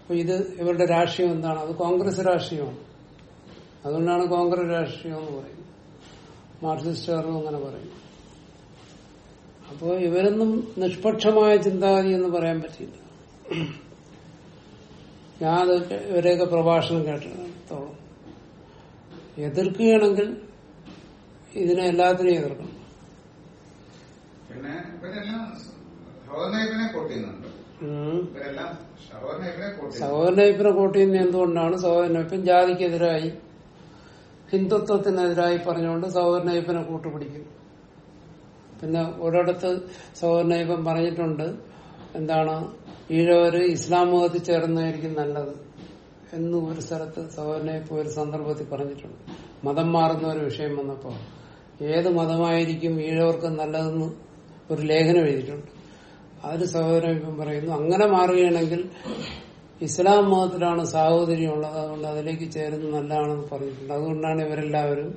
അപ്പൊ ഇത് ഇവരുടെ രാഷ്ട്രീയം എന്താണ്? അത് കോൺഗ്രസ് രാഷ്ട്രീയമാണ്. അതുകൊണ്ടാണ് കോൺഗ്രസ് രാഷ്ട്രീയം എന്ന് പറയുന്നത്. മാർക്സിസ്റ്റുകാരും അങ്ങനെ പറയും. അപ്പോ ഇവരൊന്നും നിഷ്പക്ഷമായ ചിന്താഗതി എന്ന് പറയാൻ പറ്റില്ല ഞാൻ ഇവരെയൊക്കെ പ്രഭാഷണം കേട്ടിടത്തോളം. എതിർക്കുകയാണെങ്കിൽ ഇതിനെ എല്ലാത്തിനെയും എതിർക്കണം. പിന്നെ ഇവരെല്ലാം സഹോദരനെ കോട്ട് ചെയ്യുന്നു എന്തുകൊണ്ടാണ് സഹോദരനയ്യപ്പൻ ജാതിക്കെതിരായി ഹിന്ദുത്വത്തിനെതിരായി പറഞ്ഞുകൊണ്ട് സഹോദരനയ്യപ്പനെ കൂട്ടുപിടിക്കുന്നു പിന്നെ ഒരിടത്ത് സഹോദരനയ്യപ്പൻ പറഞ്ഞിട്ടുണ്ട് എന്താണ് ഈഴവര് ഇസ്ലാം മതത്തിൽ ചേർന്നതായിരിക്കും നല്ലത് എന്ന് ഒരു സ്ഥലത്ത് സഹോദരനയ്യപ്പൻ ഒരു സന്ദർഭത്തിൽ പറഞ്ഞിട്ടുണ്ട്. മതം മാറുന്ന ഒരു വിഷയം വന്നപ്പോ ഏത് മതമായിരിക്കും ഈഴവർക്ക് നല്ലതെന്ന് ഒരു ലേഖനം എഴുതിയിട്ടുണ്ട്. അതിൽ സഹോദരൻ പറയുന്നു അങ്ങനെ മാറുകയാണെങ്കിൽ ഇസ്ലാം മതത്തിലാണ് സാഹോദര്യം ഉള്ളത് അതുകൊണ്ട് അതിലേക്ക് ചേരുന്നത് നല്ലതാണെന്ന് പറഞ്ഞിട്ടുണ്ട്. അതുകൊണ്ടാണ് ഇവരെല്ലാവരും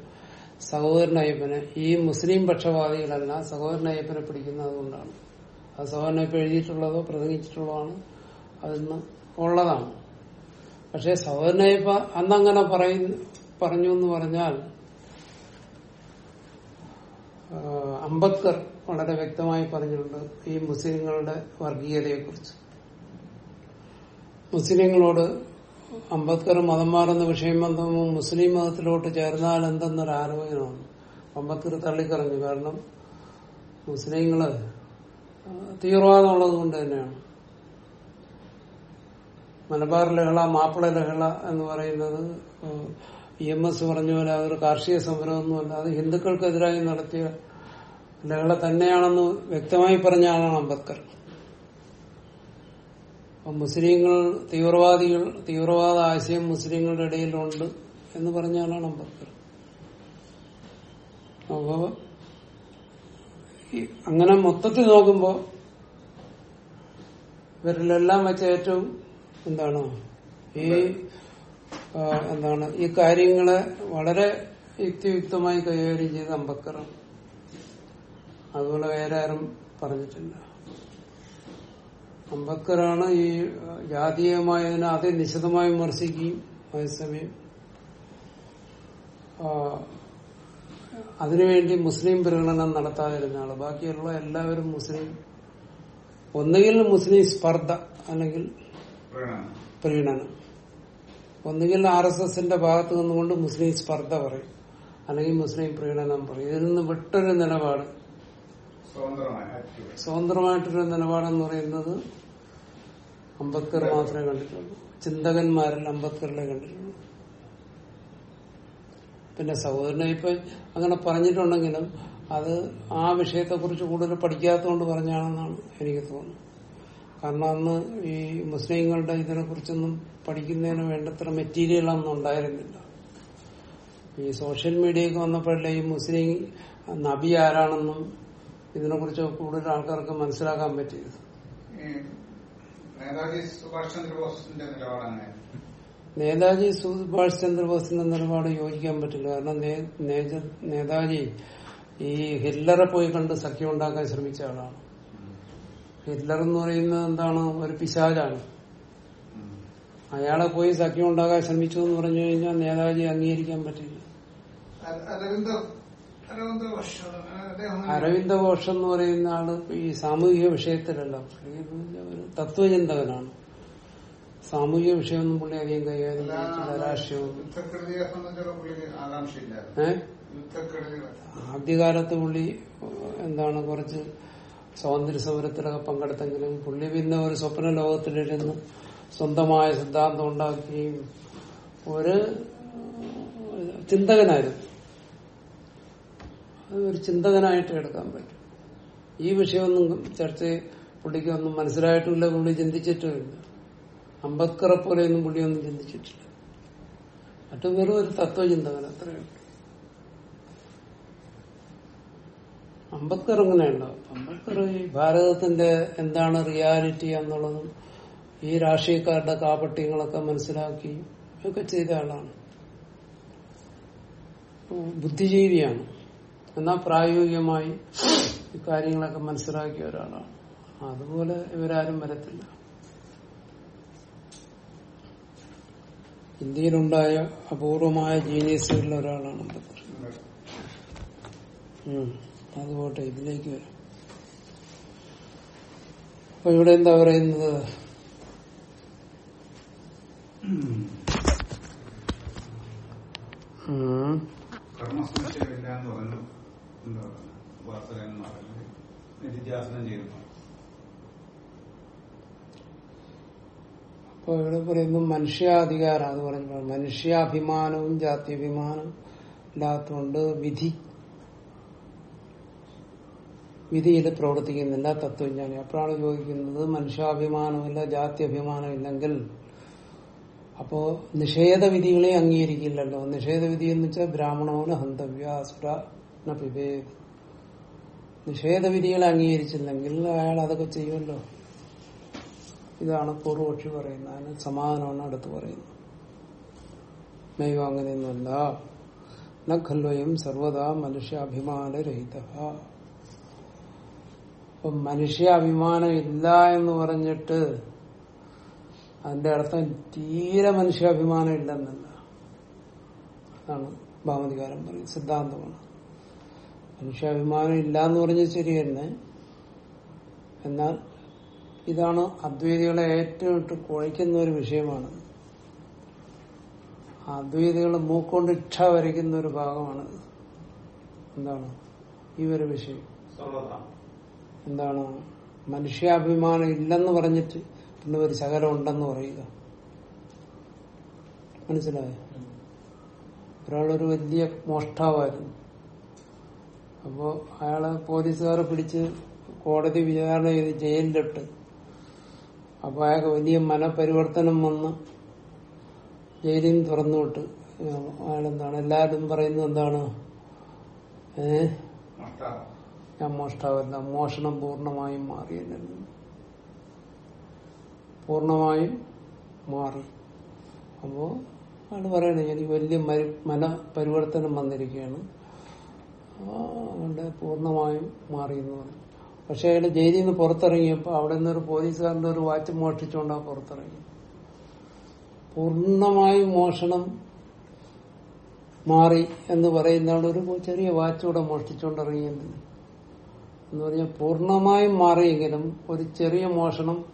സഹോദരൻ അയ്യപ്പനെ ഈ മുസ്ലിം പക്ഷപാതികളെല്ലാം സഹോദരൻ അയ്യപ്പനെ പിടിക്കുന്നത് അതുകൊണ്ടാണ് അത് സഹോദരൻ എഴുതിയിട്ടുള്ളതോ എഴുതിയിട്ടുള്ളതോ പ്രസംഗിച്ചിട്ടുള്ളതാണ് അതിന്ന് ഉള്ളതാണ്. പക്ഷെ സഹോദരൻ അയ്യപ്പ അന്നങ്ങനെ പറഞ്ഞു എന്ന് പറഞ്ഞാൽ അംബേദ്കർ വളരെ വ്യക്തമായി പറഞ്ഞിട്ടുണ്ട് ഈ മുസ്ലിങ്ങളുടെ വർഗീയതയെക്കുറിച്ച്. മുസ്ലിങ്ങളോട് അംബേദ്കർ മതം മാറുന്ന വിഷയം വന്നപ്പോൾ മുസ്ലിം മതത്തിലോട്ട് ചേർന്നാൽ എന്തെന്നൊരു ആലോചനമാണ് അംബേദ്കർ തള്ളിക്കറിഞ്ഞു. കാരണം മുസ്ലിങ്ങൾ തീവ്രവാദമുള്ളത് കൊണ്ട് തന്നെയാണ്. മലബാർ ലഹള മാപ്പിള ലഹള എന്ന് പറയുന്നത് ഇ എം എസ് പറഞ്ഞ പോലെ അതൊരു കാർഷിക സമരമൊന്നുമല്ല അത് ഹിന്ദുക്കൾക്കെതിരായി നടത്തിയ ലഹള തന്നെയാണെന്ന് വ്യക്തമായി പറഞ്ഞ ആളാണ് അംബേദ്കർ. അപ്പൊ മുസ്ലിങ്ങൾ തീവ്രവാദികൾ തീവ്രവാദ ആശയം മുസ്ലിങ്ങളുടെ ഇടയിലുണ്ട് എന്ന് പറഞ്ഞാലാണ് അംബേദ്കർ. അപ്പോ അങ്ങനെ മൊത്തത്തിൽ നോക്കുമ്പോ ഇവരിലെല്ലാം വെച്ച ഏറ്റവും എന്താണ് ഈ എന്താണ് ഈ കാര്യങ്ങളെ വളരെ യുക്തിയുക്തമായി കൈകാര്യം ചെയ്ത അമ്പക്കറും അതുപോലെ വേറെ ആരും പറഞ്ഞിട്ടില്ല. അംബേദ്കറാണ് ഈ ജാതീയമായതിനെ ആദ്യം നിശിതമായി വിമർശിക്കുകയും അതേസമയം അതിനുവേണ്ടി മുസ്ലിം പ്രകടനം നടത്താതിരുന്ന ആൾ ബാക്കിയുള്ള എല്ലാവരും മുസ്ലിം ഒന്നുകിൽ മുസ്ലിം സ്പർദ്ധ അല്ലെങ്കിൽ പ്രീണനം. ഒന്നുകിൽ ആർ എസ് എസിന്റെ ഭാഗത്ത് നിന്നുകൊണ്ട് മുസ്ലിം സ്പർദ്ധ പറയും അല്ലെങ്കിൽ മുസ്ലിം പ്രീണനം പറയും ഇതിൽ നിന്ന് വിട്ടൊരു നിലപാട്. സ്വതന്ത്രമായിട്ടൊരു നിലപാടെന്ന് പറയുന്നത് അംബേദ്കർ മാത്രമേ കണ്ടിട്ടുള്ളൂ. ചിന്തകന്മാരിൽ അംബേദ്കറിലെ കണ്ടിട്ടുള്ളൂ. പിന്നെ സഹോദരനെ ഇപ്പൊ അങ്ങനെ പറഞ്ഞിട്ടുണ്ടെങ്കിലും അത് ആ വിഷയത്തെക്കുറിച്ച് കൂടുതൽ പഠിക്കാത്തതുകൊണ്ട് പറഞ്ഞാണെന്നാണ് എനിക്ക് തോന്നുന്നത്. കാരണം അന്ന് ഈ മുസ്ലിങ്ങളുടെ ഇതിനെ കുറിച്ചൊന്നും പഠിക്കുന്നതിന് വേണ്ടത്ര മെറ്റീരിയലൊന്നും ഉണ്ടായിരുന്നില്ല. ഈ സോഷ്യൽ മീഡിയയൊക്കെ വന്നപ്പോഴല്ലേ ഈ മുസ്ലിം നബി ആരാണെന്നും ഇതിനെക്കുറിച്ച് കൂടുതൽ ആൾക്കാർക്ക് മനസ്സിലാക്കാൻ പറ്റിയത്. നേതാജി സുഭാഷ് ചന്ദ്രബോസിന്റെ നിലപാട് നേതാജി സുഭാഷ് ചന്ദ്രബോസിന്റെ നിലപാട് യോജിക്കാൻ പറ്റില്ല. കാരണം നേതാജി ഈ ഹിറ്റ്ലറെ പോയി കണ്ട് സഖ്യം ഉണ്ടാക്കാൻ ശ്രമിച്ച ആളാണ്. ഹിറ്റ്ലർ എന്ന് പറയുന്നത് എന്താണ്? ഒരു പിശാചാണ്. അയാളെ പോയി സഖ്യം ഉണ്ടാക്കാൻ ശ്രമിച്ചു എന്ന് പറഞ്ഞു കഴിഞ്ഞാൽ നേതാജി അംഗീകരിക്കാൻ പറ്റില്ല. അരവിന്ദ് ഘോഷ് എന്ന് പറയുന്ന ആൾ ഈ സാമൂഹിക വിഷയത്തിലല്ല. ഒരു തത്വചിന്തകനാണ്. സാമൂഹിക വിഷയമൊന്നും പുള്ളി അധികം കൈകാര്യം രാഷ്ട്രീയവും ആദ്യകാലത്ത് പുള്ളി എന്താണ് കുറച്ച് സ്വാതന്ത്ര്യ സമരത്തിലൊക്കെ പങ്കെടുത്തെങ്കിലും പുള്ളി പിന്നെ ഒരു സ്വപ്ന ലോകത്തിലിരുന്ന് സ്വന്തമായ സിദ്ധാന്തം ഉണ്ടാക്കുകയും ഒരു ചിന്തകനായിരുന്നു. ഒരു ചിന്തകനായിട്ട് എടുക്കാൻ പറ്റും. ഈ വിഷയമൊന്നും ചർച്ച പുള്ളിക്ക് ഒന്നും മനസ്സിലായിട്ടുമില്ല പുള്ളി ചിന്തിച്ചിട്ടുമില്ല അംബേദ്കറെ പോലെയൊന്നും പുള്ളിയൊന്നും ചിന്തിച്ചിട്ടില്ല. മറ്റും വെറും ഒരു തത്വചിന്തകൻ അത്രയും അംബേദ്കർ അങ്ങനെയല്ല അംബേദ്കർ ഈ ഭാരതത്തിന്റെ എന്താണ് റിയാലിറ്റി എന്നുള്ളതും ഈ രാഷ്ട്രീയക്കാരുടെ കാപട്യങ്ങളൊക്കെ മനസ്സിലാക്കി ഒക്കെ ചെയ്ത ആളാണ്. ബുദ്ധിജീവിയാണ്. എന്നാൽ പ്രായോഗികമായി ഇക്കാര്യങ്ങളൊക്കെ കാര്യങ്ങളൊക്കെ മനസ്സിലാക്കിയ ഒരാളാണ്. അതുപോലെ ഇവരാരും വരത്തില്ല. ഇന്ത്യയിലുണ്ടായ അപൂർവമായ ജീനിയസുകളിൽ ഒരാളാണ് അതുപോട്ടെ ഇതിലേക്ക് വരും. അപ്പൊ ഇവിടെ എന്താ പറയുന്നത്. കർമ്മസംശയമില്ല എന്ന് പറഞ്ഞു. വാർത്തകൻ പറഞ്ഞു ചെയ്യുന്നു. അപ്പൊ ഇവിടെ പറയുന്നു മനുഷ്യാധികാരം അത് പറഞ്ഞു മനുഷ്യാഭിമാനവും ജാത്യഭിമാനവും ഇല്ലാത്തതുകൊണ്ട് വിധി വിധിയിൽ പ്രവർത്തിക്കുന്നില്ല തത്വജ്ഞാനി. അപ്പോഴാണ് ചോദിക്കുന്നത് മനുഷ്യാഭിമാനമില്ല ജാത്യഭിമാനം ഇല്ലെങ്കിൽ. അപ്പോ നിഷേധവിധികളെ അംഗീകരിക്കില്ലല്ലോ. നിഷേധ വിധി എന്ന് വെച്ചാൽ ബ്രാഹ്മണോന് ഹന്തവ്യ അസുര നിഷേധവിധികളെ അംഗീകരിച്ചില്ലെങ്കിൽ അയാൾ അതൊക്കെ ചെയ്യുമല്ലോ. ഇതാണ് പൂർവപക്ഷി പറയുന്നത്. അതിന് സമാധാനമാണ് അടുത്ത് പറയുന്നത്. നൈവ അങ്ങനെയൊന്നുമല്ല. നഖല്വയും ഖല്വയം സർവദാ മനുഷ്യാഭിമാനരഹിത. അപ്പൊ മനുഷ്യാഭിമാനം ഇല്ല എന്ന് പറഞ്ഞിട്ട് അതിന്റെ അർത്ഥം തീരെ മനുഷ്യാഭിമാനം ഇല്ലെന്നല്ല. അതാണ് ഭാവതികാരം പറയും സിദ്ധാന്തമാണ്. മനുഷ്യാഭിമാനം ഇല്ല എന്ന് പറഞ്ഞത് ശരി തന്നെ എന്നാൽ ഇതാണ് അദ്വൈതികളെ ഏറ്റവും ഇട്ട് കുഴയ്ക്കുന്ന ഒരു വിഷയമാണ്. അദ്വൈതികൾ മൂക്കൊണ്ട് ഇച്ഛ വരയ്ക്കുന്ന ഒരു ഭാഗമാണ്. എന്താണ്? ഈ ഒരു വിഷയം. എന്താണ്? മനുഷ്യാഭിമാനം ഇല്ലെന്ന് പറഞ്ഞിട്ട് പിന്നെ ഒരു ശകലം ഉണ്ടെന്ന് പറയുക. മനസ്സിലായോ? ഒരാളൊരു വലിയ മോഷ്ടാവായിരുന്നു. അപ്പോ അയാളെ പോലീസുകാരെ പിടിച്ച് കോടതി വിചാരണ ചെയ്ത് ജയിലിലിട്ട്. അപ്പൊ അയാൾക്ക് വലിയ മനപരിവർത്തനം വന്ന് നിന്ന് തുറന്നുവിട്ട് അയാളെന്താണ് എല്ലാവരും പറയുന്നത് എന്താണ്? ഏ? ഞാൻ മോഷ്ടാവല്ല. മോഷണം പൂർണമായും മാറി പൂർണമായും മാറി. അപ്പോ അയാൾ പറയണേ എനിക്ക് വലിയ മന പരിവർത്തനം വന്നിരിക്കുകയാണ്. ആ, പൂർണമായും മാറി എന്ന് പറഞ്ഞു. പക്ഷെ അയാൾ ജയിലിൽ നിന്ന് പുറത്തിറങ്ങിയപ്പോൾ അവിടെ നിന്നൊരു പോലീസുകാരന്റെ ഒരു വാച്ച് മോഷ്ടിച്ചുകൊണ്ടാണ് പുറത്തിറങ്ങി പൂർണമായും മോഷണം മാറി എന്ന് പറയുന്ന ആൾ ഒരു ചെറിയ വാച്ചുകൂടെ മോഷ്ടിച്ചുകൊണ്ടിറങ്ങിയത് എന്ന് പറഞ്ഞാൽ പൂർണമായും മാറിയെങ്കിലും ഒരു ചെറിയ മോഷണം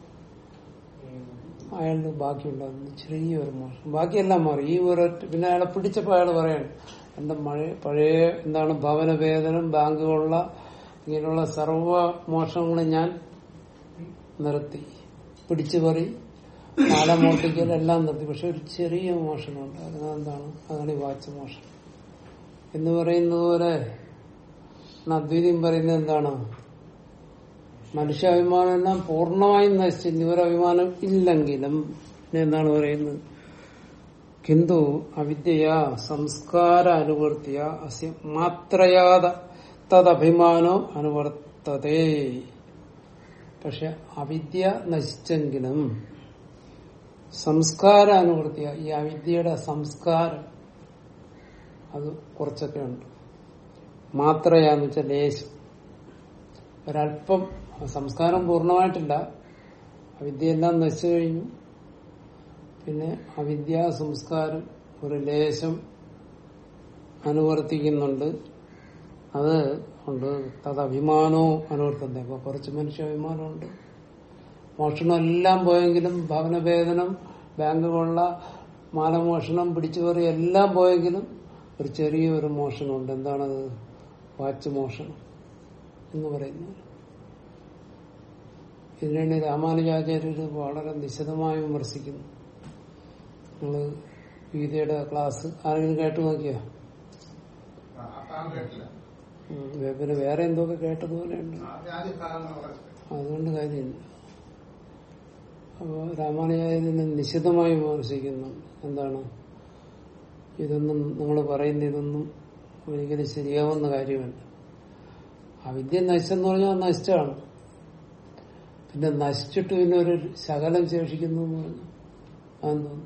അയാളുടെ ബാക്കിയുണ്ടാകുന്നു ചെറിയൊരു മോഷണം. ബാക്കിയെല്ലാം മാറി. ഈ ഒരൊറ്റ പിന്നെ അയാളെ പിടിച്ചപ്പോ അയാൾ പറയാണ് എന്റെ മഴ പഴയ എന്താണ് ഭവന വേതനം ബാങ്കുകളുള്ള ഇങ്ങനെയുള്ള സർവ മോഷണങ്ങളും ഞാൻ നിർത്തി. പിടിച്ചു പറി മാല മോഷ്ടിക്കൽ എല്ലാം നിർത്തി. പക്ഷെ ഒരു ചെറിയ മോഷണമുണ്ട്. അതിനെന്താണ്? അതാണ് ഈ വാച്ച് മോഷണം. എന്ന് പറയുന്നത് പോലെ അദ്വൈതം പറയുന്നത് എന്താണ്? മനുഷ്യാഭിമാനം എല്ലാം പൂർണമായും നശിച്ചു. ഇവരഭിമാനം ഇല്ലെങ്കിലും എന്താണ് പറയുന്നത്? കിന്തു അവിദ്യയാ സംസ്കാര അനുവർത്തിയ അസ്യ മാത്രയാത തദഭിമാനോ അനുവർത്തതേ പക്ഷെ അവിദ്യ നശിച്ചെങ്കിലും സംസ്കാര അനുവർത്തിയ ഈ അവിദ്യയുടെ സംസ്കാരം അത് കുറച്ചൊക്കെ ഉണ്ട്. മാത്രയാന്ന് വെച്ചാൽ ലേശം. ഒരല്പം സംസ്കാരം പൂർണമായിട്ടില്ല. അവിദ്യയെല്ലാം നശിച്ചു കഴിഞ്ഞു. പിന്നെ അവിദ്യാ സംസ്കാരം ഒരു ലേശം അനുവർത്തിക്കുന്നുണ്ട്. അത് ഉണ്ട്. തത് അഭിമാനവും അനുവർത്തണ്ടേ അപ്പൊ കുറച്ച് മനുഷ്യാഭിമാനമുണ്ട് മോഷണം എല്ലാം പോയെങ്കിലും ഭവനഭേദനം ബാങ്ക് കൊള്ള മാലമോഷണം പിടിച്ചുപറി എല്ലാം പോയെങ്കിലും ഒരു ചെറിയ ഒരു മോഷണമുണ്ട്. എന്താണത്? വാച്ച് മോഷണം എന്ന് പറയുന്നത്. ഇതിനുവേണ്ടി രാമാനുജാചാര്യർ വളരെ നിശിതമായി വിമർശിക്കുന്നു. നമ്മൾ ഗീതയുടെ ക്ലാസ് ആരെങ്കിലും കേട്ടു നോക്കിയോ? പിന്നെ വേറെ എന്തൊക്കെ കേട്ടതുപോലെയുണ്ട് അതുകൊണ്ട് കാര്യമില്ല. അപ്പോ രാമാനുജാചാര്യനെ നിശിതമായി വിമർശിക്കുന്നുണ്ട് എന്താണ്? ഇതൊന്നും നിങ്ങൾ പറയുന്ന ഇതൊന്നും ഒരിക്കലും ശരിയാവുന്ന കാര്യമല്ല. വിദ്യ നശിച്ചെന്ന് പറഞ്ഞാൽ നശിച്ചാണ്. പിന്നെ നശിച്ചിട്ട് പിന്നെ ഒരു ശകലം ശേഷിക്കുന്നു എന്ന് പറഞ്ഞു അതെന്തോന്നു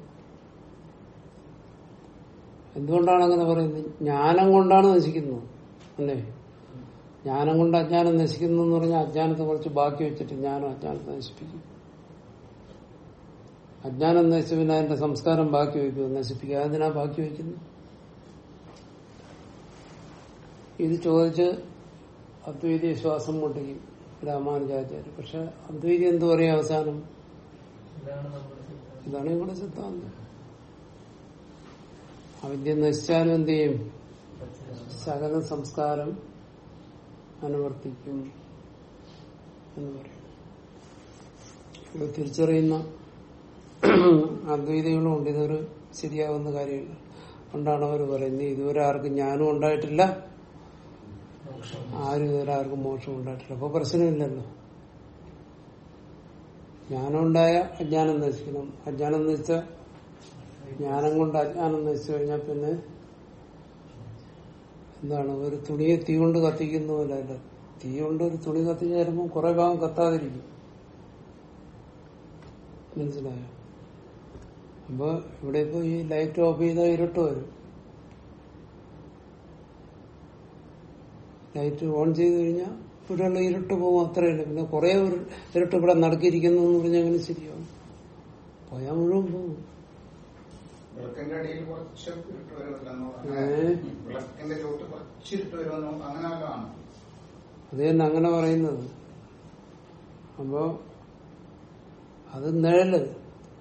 എന്തുകൊണ്ടാണ് അങ്ങനെ പറയുന്നത്? ജ്ഞാനം കൊണ്ടാണ് നശിക്കുന്നത് അല്ലേ? ജ്ഞാനം കൊണ്ട് അജ്ഞാനം നശിക്കുന്നു എന്ന് പറഞ്ഞാൽ അജ്ഞാനത്തെ കുറച്ച് ബാക്കി വെച്ചിട്ട് ജ്ഞാനം അജ്ഞാനത്തെ നശിപ്പിക്കും. അജ്ഞാനം നശിച്ചു പിന്നെ അതിന്റെ സംസ്കാരം ബാക്കി വയ്ക്കുക നശിപ്പിക്കുക അതിനാ ബാക്കി വയ്ക്കുന്നു? ഇത് ചോദിച്ച് അദ്വൈതി വിശ്വാസം മുട്ടിക്കും രാമാനുജാചാര്യ. പക്ഷെ അദ്വൈതി എന്തു പറയും അവസാനം? ഇതാണ് ഇവിടെ സിദ്ധാന്തം. അവിദ്യ നശിച്ചാലും എന്ത് ചെയ്യും സകല സംസ്കാരം അനുവർത്തിക്കും എന്ന് പറയും തിരിച്ചറിയുന്ന അദ്വൈതകളും ഉണ്ട്. ഇതൊരു ശരിയാവുന്ന കാര്യമില്ല. കൊണ്ടാണ് അവർ പറയുന്നത് ഇതുവരെ ആർക്കും ജ്ഞാനം ഉണ്ടായിട്ടില്ല. ആരും ഇതുവരെ ആർക്കും മോക്ഷം ഉണ്ടായിട്ടില്ല. അപ്പൊ പ്രശ്നമില്ലല്ലോ. ജ്ഞാനം ഉണ്ടായ അജ്ഞാനം നശിക്കണം. അജ്ഞാനം നശിച്ച ജ്ഞാനം കൊണ്ട് അജ്ഞാനം നശിച്ചു കഴിഞ്ഞാൽ പിന്നെ എന്താണ്? ഒരു തുണിയെ തീ കൊണ്ട് കത്തിക്കുന്ന അല്ല. തീ കൊണ്ട് ഒരു തുണി കത്തിച്ച് വരുമ്പോൾ കുറെ ഭാഗം കത്താതിരിക്കും. മനസ്സിലായോ? അപ്പൊ ഇവിടെ ഇപ്പൊ ഈ ലൈറ്റ് ഓഫ് ചെയ്താൽ ഇരുട്ട് വരും. ലൈറ്റ് ഓൺ ചെയ്ത് കഴിഞ്ഞാൽ ഇവിടെയുള്ള ഇരുട്ട് പോകും അത്രയല്ല പിന്നെ കുറെ ഇരുട്ട് ഇവിടെ നടക്കിയിരിക്കുന്നു എന്ന് പറഞ്ഞാൽ അങ്ങനെ ശരിയാവും. പോയാൽ മുഴുവൻ പോകും. വിളക്കിന്റെ അടിയിൽ കുറച്ച് വരുമല്ലോ? വിളക്കിന്റെ വരുമെന്നോ അങ്ങനെ അങ്ങനെ പറയുന്നത്. അപ്പോ അത് നിഴൽ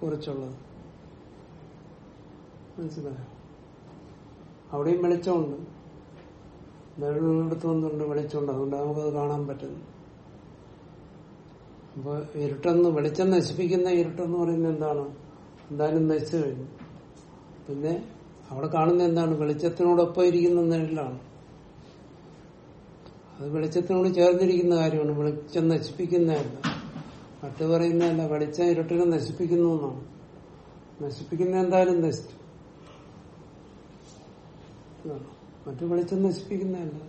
കുറച്ചുള്ളത്. മനസ്സിലായോ? അവിടെയും വെളിച്ചമുണ്ട്. നിഴലുള്ളിടത്ത് വന്നിട്ടുണ്ട് വെളിച്ചമുണ്ട്. അതുകൊണ്ട് നമുക്കത് കാണാൻ പറ്റുന്നു. അപ്പൊ ഇരുട്ടെന്ന് വെളിച്ചം നശിപ്പിക്കുന്ന ഇരുട്ടെന്ന് പറയുന്നത് എന്താണ്? എന്തായാലും നശിച്ചു കഴിഞ്ഞു. പിന്നെ അവിടെ കാണുന്ന എന്താണ്? വെളിച്ചത്തിനോടൊപ്പം ഇരിക്കുന്ന നിഴലാണ്. അത് വെളിച്ചത്തിനോട് ചേർന്നിരിക്കുന്ന കാര്യമാണ്. വെളിച്ചം നശിപ്പിക്കുന്നതല്ല മറ്റു പറയുന്നതല്ല വെളിച്ചം ഇരട്ടിനെ നശിപ്പിക്കുന്നു എന്നാണ്. നശിപ്പിക്കുന്ന എന്തായാലും നശിച്ചു. മറ്റു വെളിച്ചം നശിപ്പിക്കുന്നതല്ല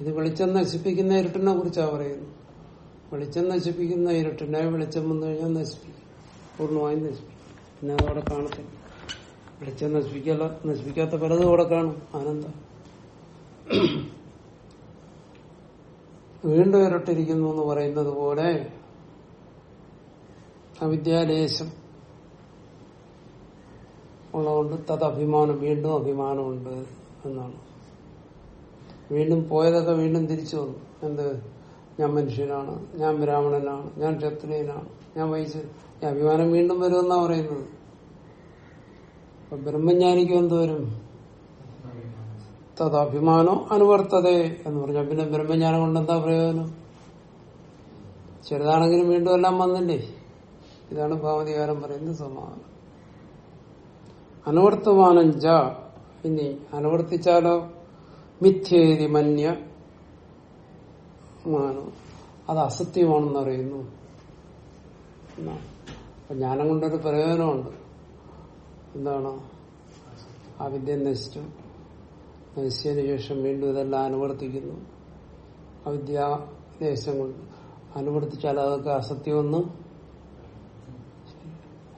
ഇത് വെളിച്ചം നശിപ്പിക്കുന്ന ഇരട്ടിനെ കുറിച്ചാണ് പറയുന്നത്. വെളിച്ചം നശിപ്പിക്കുന്ന ഇരട്ടിനെ വെളിച്ചം വന്നു കഴിഞ്ഞാൽ നശിപ്പിക്കും. പൂർണമായും നശിപ്പിക്കും. പിന്നെ അതവിടെ കാണത്തില്ല. വെളിച്ചം നശിപ്പിക്കല? നശിപ്പിക്കാത്ത പലതും അവിടെ കാണും. ആനന്ദ വീണ്ടും ഇരട്ടിരിക്കുന്നു എന്ന് പറയുന്നത് പോലെ അവിദ്യാലേശം ഉള്ളതുകൊണ്ട് തത് അഭിമാനം വീണ്ടും അഭിമാനമുണ്ട് എന്നാണ്. വീണ്ടും പോയതൊക്കെ വീണ്ടും തിരിച്ചു വന്നു. എന്ത്? ഞാൻ മനുഷ്യനാണ് ഞാൻ ബ്രാഹ്മണനാണ് ഞാൻ ക്ഷത്രിയനാണ് ഞാൻ വൈശ്യ അഭിമാനം വീണ്ടും വരുമെന്നാണ് പറയുന്നത്. അപ്പൊ ബ്രഹ്മജ്ഞാനിക്ക് എന്ത് വരും? തത് അഭിമാനോ അനുവർത്തതേ എന്ന് പറഞ്ഞാൽ പിന്നെ ബ്രഹ്മജ്ഞാനം കൊണ്ട് എന്താ പ്രയോജനം? ചെറുതാണെങ്കിലും വീണ്ടും എല്ലാം വന്നില്ലേ? ഇതാണ് ഭാവതികാരം പറയുന്നത് സമാധാനം അനുവർത്തമാനം ജ. ഇനി അനുവർത്തിച്ചാലോ? മിഥ്യേതി മന്യ അത് അസത്യമാണെന്ന് അറിയുന്നു. ജ്ഞാനം കൊണ്ടൊരു പ്രയോജനമുണ്ട്. എന്താണ്? ആ വിദ്യ നശിച്ചു. നശിച്ചതിന് ശേഷം വീണ്ടും ഇതെല്ലാം അനുവർത്തിക്കുന്നു. അവിദ്യാദേശം കൊണ്ട് അനുവർത്തിച്ചാൽ അതൊക്കെ അസത്യമെന്ന്?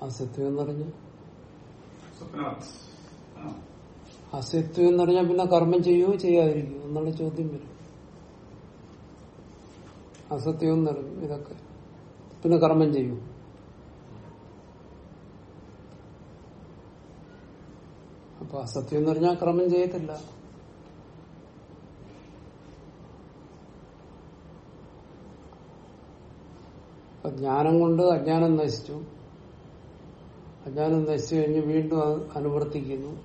അസത്യം എന്ന് പറഞ്ഞു? അസത്യം എന്ന് പറഞ്ഞാൽ പിന്നെ കർമ്മം ചെയ്യുകയോ ചെയ്യാതിരിക്കുമോ എന്നുള്ള ചോദ്യം വരും. അസത്യം എന്ന് പറഞ്ഞു ഇതൊക്കെ. പിന്നെ കർമ്മം ചെയ്യും. അപ്പൊ അസത്യം എന്ന് പറഞ്ഞാൽ ക്രമം ചെയ്യത്തില്ല. ജ്ഞാനം കൊണ്ട് അജ്ഞാനം നശിച്ചു. അജ്ഞാനം നശിച്ചു കഴിഞ്ഞ് വീണ്ടും അനുവർത്തിക്കുന്നു.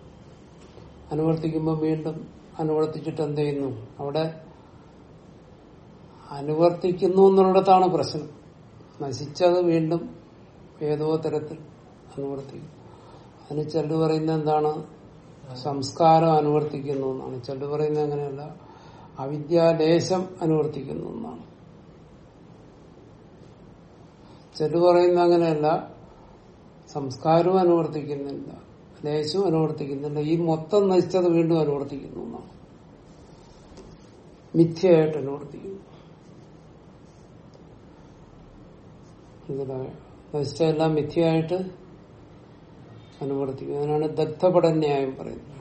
അനുവർത്തിക്കുമ്പോൾ വീണ്ടും അനുവർത്തിച്ചിട്ട് എന്ത് ചെയ്യുന്നു? അവിടെ അനുവർത്തിക്കുന്നു എന്നുള്ളിടത്താണ് പ്രശ്നം. നശിച്ചത് വീണ്ടും ഏതോ തരത്തിൽ അനുവർത്തിക്കും അതിന് ചിലർ പറയുന്നത് എന്താണ്? സംസ്കാരം അനുവർത്തിക്കുന്നു എന്നാണ്. ചിലർ പറയുന്നത് അങ്ങനെയല്ല. അവിദ്യാദേശം അനുവർത്തിക്കുന്നു എന്നാണ്. ചിലർ പറയുന്നത് അങ്ങനെയല്ല. സംസ്കാരവും അനുവർത്തിക്കുന്നില്ല. ദേശവും അനുവർത്തിക്കുന്നില്ല. ഈ മൊത്തം നശിച്ചത് വീണ്ടും അനുവർത്തിക്കുന്നു എന്നാണ്. മിഥ്യയായിട്ട് അനുവർത്തിക്കുന്നു. മനസ്സിലായോ? നശിച്ചതെല്ലാം മിഥ്യയായിട്ട് അനുവർത്തിക്കും. അതിനാണ് ദഗ്ധപടന്യായം പറയുന്നത്.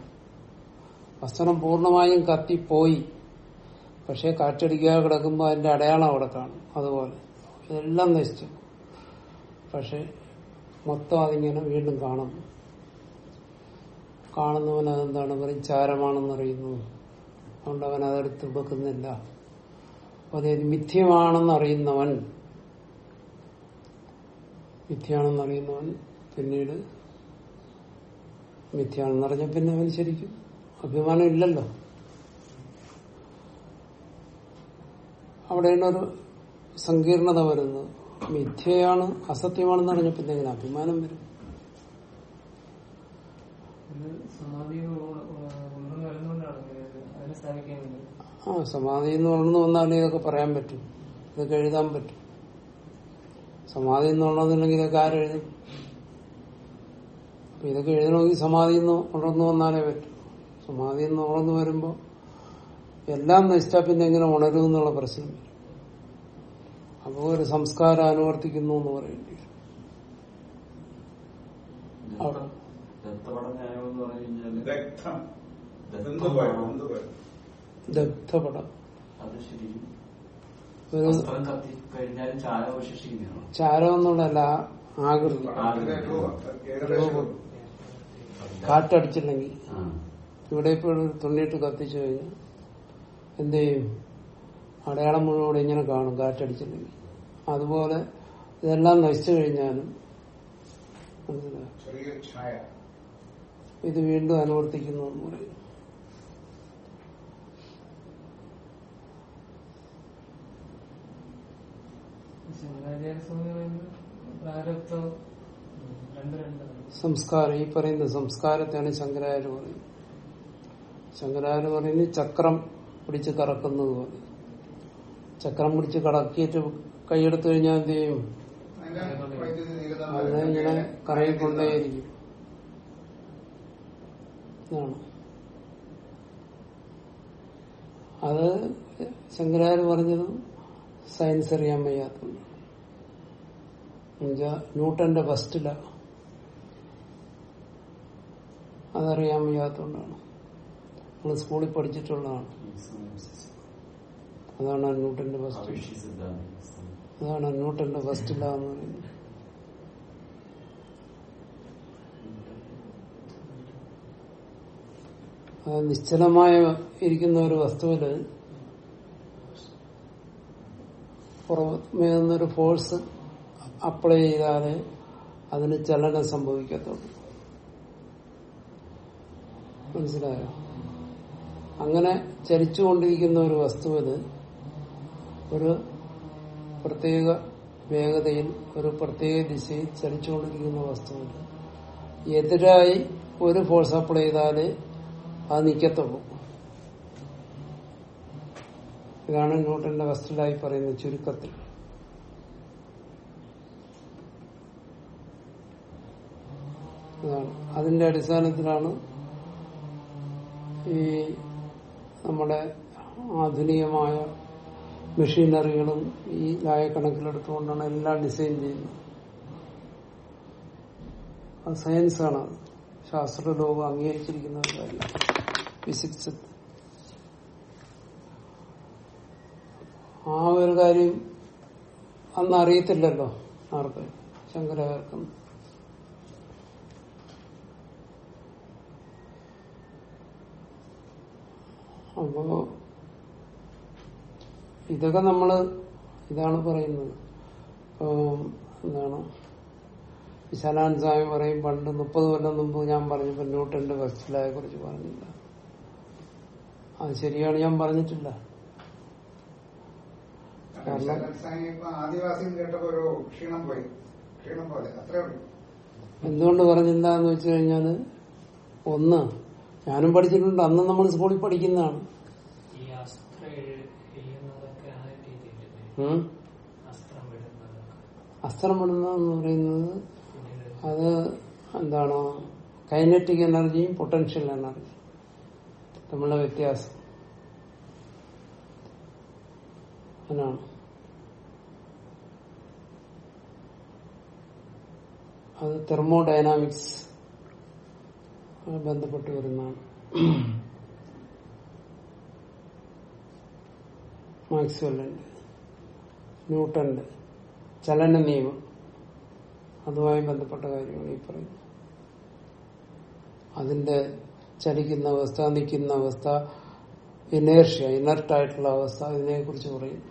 വസ്ത്രം പൂർണമായും കത്തിപ്പോയി പക്ഷെ കാറ്റടിക്കാതെ കിടക്കുമ്പോൾ അതിന്റെ അടയാളം അവിടെ കാണും. അതുപോലെ. ഇതെല്ലാം നശിച്ചു. പക്ഷെ മൊത്തം അതിങ്ങനെ വീണ്ടും കാണുന്നു. കാണുന്നവൻ അതെന്താണ്? പറയും ചാരമാണെന്നറിയുന്നു അതുകൊണ്ട് അവൻ അതെടുത്ത് വെക്കുന്നില്ല. അതായത് മിഥ്യമാണെന്നറിയുന്നവൻ മിഥ്യയാണെന്നറിയുന്നവൻ പിന്നീട് മിഥ്യയാണെന്ന് പറഞ്ഞ പിന്നെ അവൻ ശരിക്കും അഭിമാനം ഇല്ലല്ലോ. അവിടെയാണ് ഒരു സങ്കീർണത വരുന്നത്. മിഥ്യയാണ് അസത്യമാണെന്ന് പറഞ്ഞ പിന്നെ എങ്ങനെ അഭിമാനം വരും. ആ സമാധി എന്ന് വളർന്നു വന്നാലേ ഇതൊക്കെ പറയാൻ പറ്റും. ഇതൊക്കെ എഴുതാൻ പറ്റും. സമാധി എന്ന് വളർന്നില്ലെങ്കിൽ ഇതൊക്കെ ആരെഴുതും? ഇതൊക്കെ എഴുതണമെങ്കിൽ സമാധി എന്ന് ഉണർന്നു വന്നാലേ പറ്റൂ. സമാധി എന്ന് ഉണർന്നു വരുമ്പോ എല്ലാം നശിച്ചാൽ പിന്നെ എങ്ങനെ ഉണരും എന്നുള്ള പ്രശ്നം വരും. അപ്പോൾ ഒരു സംസ്കാരം അനുവർത്തിക്കുന്നു എന്ന് പറയേണ്ടി വരും. ദഗ്ധപടം ചാരം എന്നുള്ളതല്ല ആകൃതി. കാറ്റടിച്ചില്ലെങ്കിൽ. ഇവിടെ ഇപ്പോൾ തുണിയിട്ട് കത്തിച്ചു കഴിഞ്ഞാൽ എന്ത് ചെയ്യും? അടയാളം മുഴുവൻ ഇങ്ങനെ കാണും കാറ്റടിച്ചില്ലെങ്കിൽ. അതുപോലെ ഇതെല്ലാം നശിച്ചു കഴിഞ്ഞാലും ഇത് വീണ്ടും അനുവർത്തിക്കുന്നു എന്ന് പറയും. ശങ്കരാചാര്യ സ്വാമി പറയുന്നത് പ്രാരബ്ധം രണ്ട് രണ്ടാണ് സംസ്കാരം ഈ പറയുന്ന സംസ്കാരത്തെയാണ് ശങ്കരാചാര്യ പറയുന്നത്. ശങ്കരാചാര്യ പറയുന്നത് ചക്രം പിടിച്ച് കറക്കുന്നത് പോലെ. ചക്രം പിടിച്ച് കടക്കിയിട്ട് കൈയെടുത്തു കഴിഞ്ഞാൽ എന്ത് ചെയ്യും? അതിനെ ഇങ്ങനെ കറങ്ങിക്കൊണ്ടേയിരിക്കും. അത് ശങ്കരാചാര്യ പറഞ്ഞത് സയൻസ് അറിയാൻ വയ്യാത്ത ന്യൂട്ടന്റെ ഫസ്റ്റില അതറിയാൻ വയ്യാത്തതുകൊണ്ടാണ് നമ്മൾ സ്കൂളിൽ പഠിച്ചിട്ടുള്ളതാണ്. അതാണ് ന്യൂട്ടന്റെ ഫസ്റ്റ് അതാണ് ന്യൂട്ടന്റെ ഫസ്റ്റ് ഇല്ല എന്ന് പറയുന്നത്. അത് നിശ്ചലമായ ഇരിക്കുന്ന ഒരു വസ്തുവിൽ പുറമേ നിന്നൊരു ഫോഴ്സ് അപ്ലൈ ചെയ്താലേ അതിന് ചലനം സംഭവിക്കത്തുള്ളൂ. മനസ്സിലായോ? അങ്ങനെ ചലിച്ചുകൊണ്ടിരിക്കുന്ന ഒരു വസ്തുവിന് ഒരു പ്രത്യേക വേഗതയിൽ ഒരു പ്രത്യേക ദിശയിൽ ചലിച്ചുകൊണ്ടിരിക്കുന്ന വസ്തുവിന് എതിരായി ഒരു ഫോഴ്സ് അപ്ലൈ ചെയ്താലേ അത് നിൽക്കത്തുള്ളൂ ഇതാണ് ന്യൂട്ടന്റെ വസ്തുലായി പറയുന്ന ചുരുക്കത്തിൽ. അതിന്റെ അടിസ്ഥാനത്തിലാണ് ഈ നമ്മുടെ ആധുനികമായ മെഷീനറികളും ഈ ലായക്കണക്കിലെടുത്തുകൊണ്ടാണ് എല്ലാം ഡിസൈൻ ചെയ്യുന്നത്. അത് സയൻസാണ്. ശാസ്ത്ര ലോകം അംഗീകരിച്ചിരിക്കുന്ന ഫിസിക്സ്. ആ ഒരു കാര്യം അന്ന് അറിയത്തില്ലല്ലോ ആർക്ക്. ശങ്കരാചാര്യർക്കും അപ്പോ ഇതൊക്കെ നമ്മൾ ഇതാണ് പറയുന്നത്. എന്താണ്? വിശാലാൻ സ്വാമി പറയും പണ്ട് മുപ്പത് കൊല്ലം മുമ്പ് ഞാൻ പറഞ്ഞപ്പോ ന്യൂട്ടന്റെ ഫസ്റ്റിലായെ കുറിച്ച് പറഞ്ഞില്ല. അത് ശരിയാണ് ഞാൻ പറഞ്ഞിട്ടില്ല. എന്തുകൊണ്ട് പറഞ്ഞില്ല എന്ന് വെച്ച് കഴിഞ്ഞാൽ ഒന്ന് ഞാനും പഠിച്ചിട്ടുണ്ട്. അന്ന് നമ്മൾ സ്കൂളിൽ പഠിക്കുന്നതാണ്. അസ്ത്രം വിടുന്ന വിടുന്നതെന്ന് പറയുന്നത് അത് എന്താണ്? കൈനറ്റിക് എനർജിയും പൊട്ടൻഷ്യൽ എനർജിയും തമ്മിലുള്ള വ്യത്യാസം. അതിനാണ് അത് തെർമോഡൈനാമിക്സ് ബന്ധപ്പെട്ട് വരുന്നതാണ് മാക്സ്വെല്ലിന്റെ ന്യൂട്ടന്റെ ചലന നിയമം. അതുമായി ബന്ധപ്പെട്ട കാര്യമാണ് ഈ പറയുന്നത്. അതിന്റെ ചലിക്കുന്ന അവസ്ഥ നിൽക്കുന്ന അവസ്ഥ ഇനേർഷ്യ ഇനർട്ടായിട്ടുള്ള അവസ്ഥ ഇതിനെ കുറിച്ച് പറയും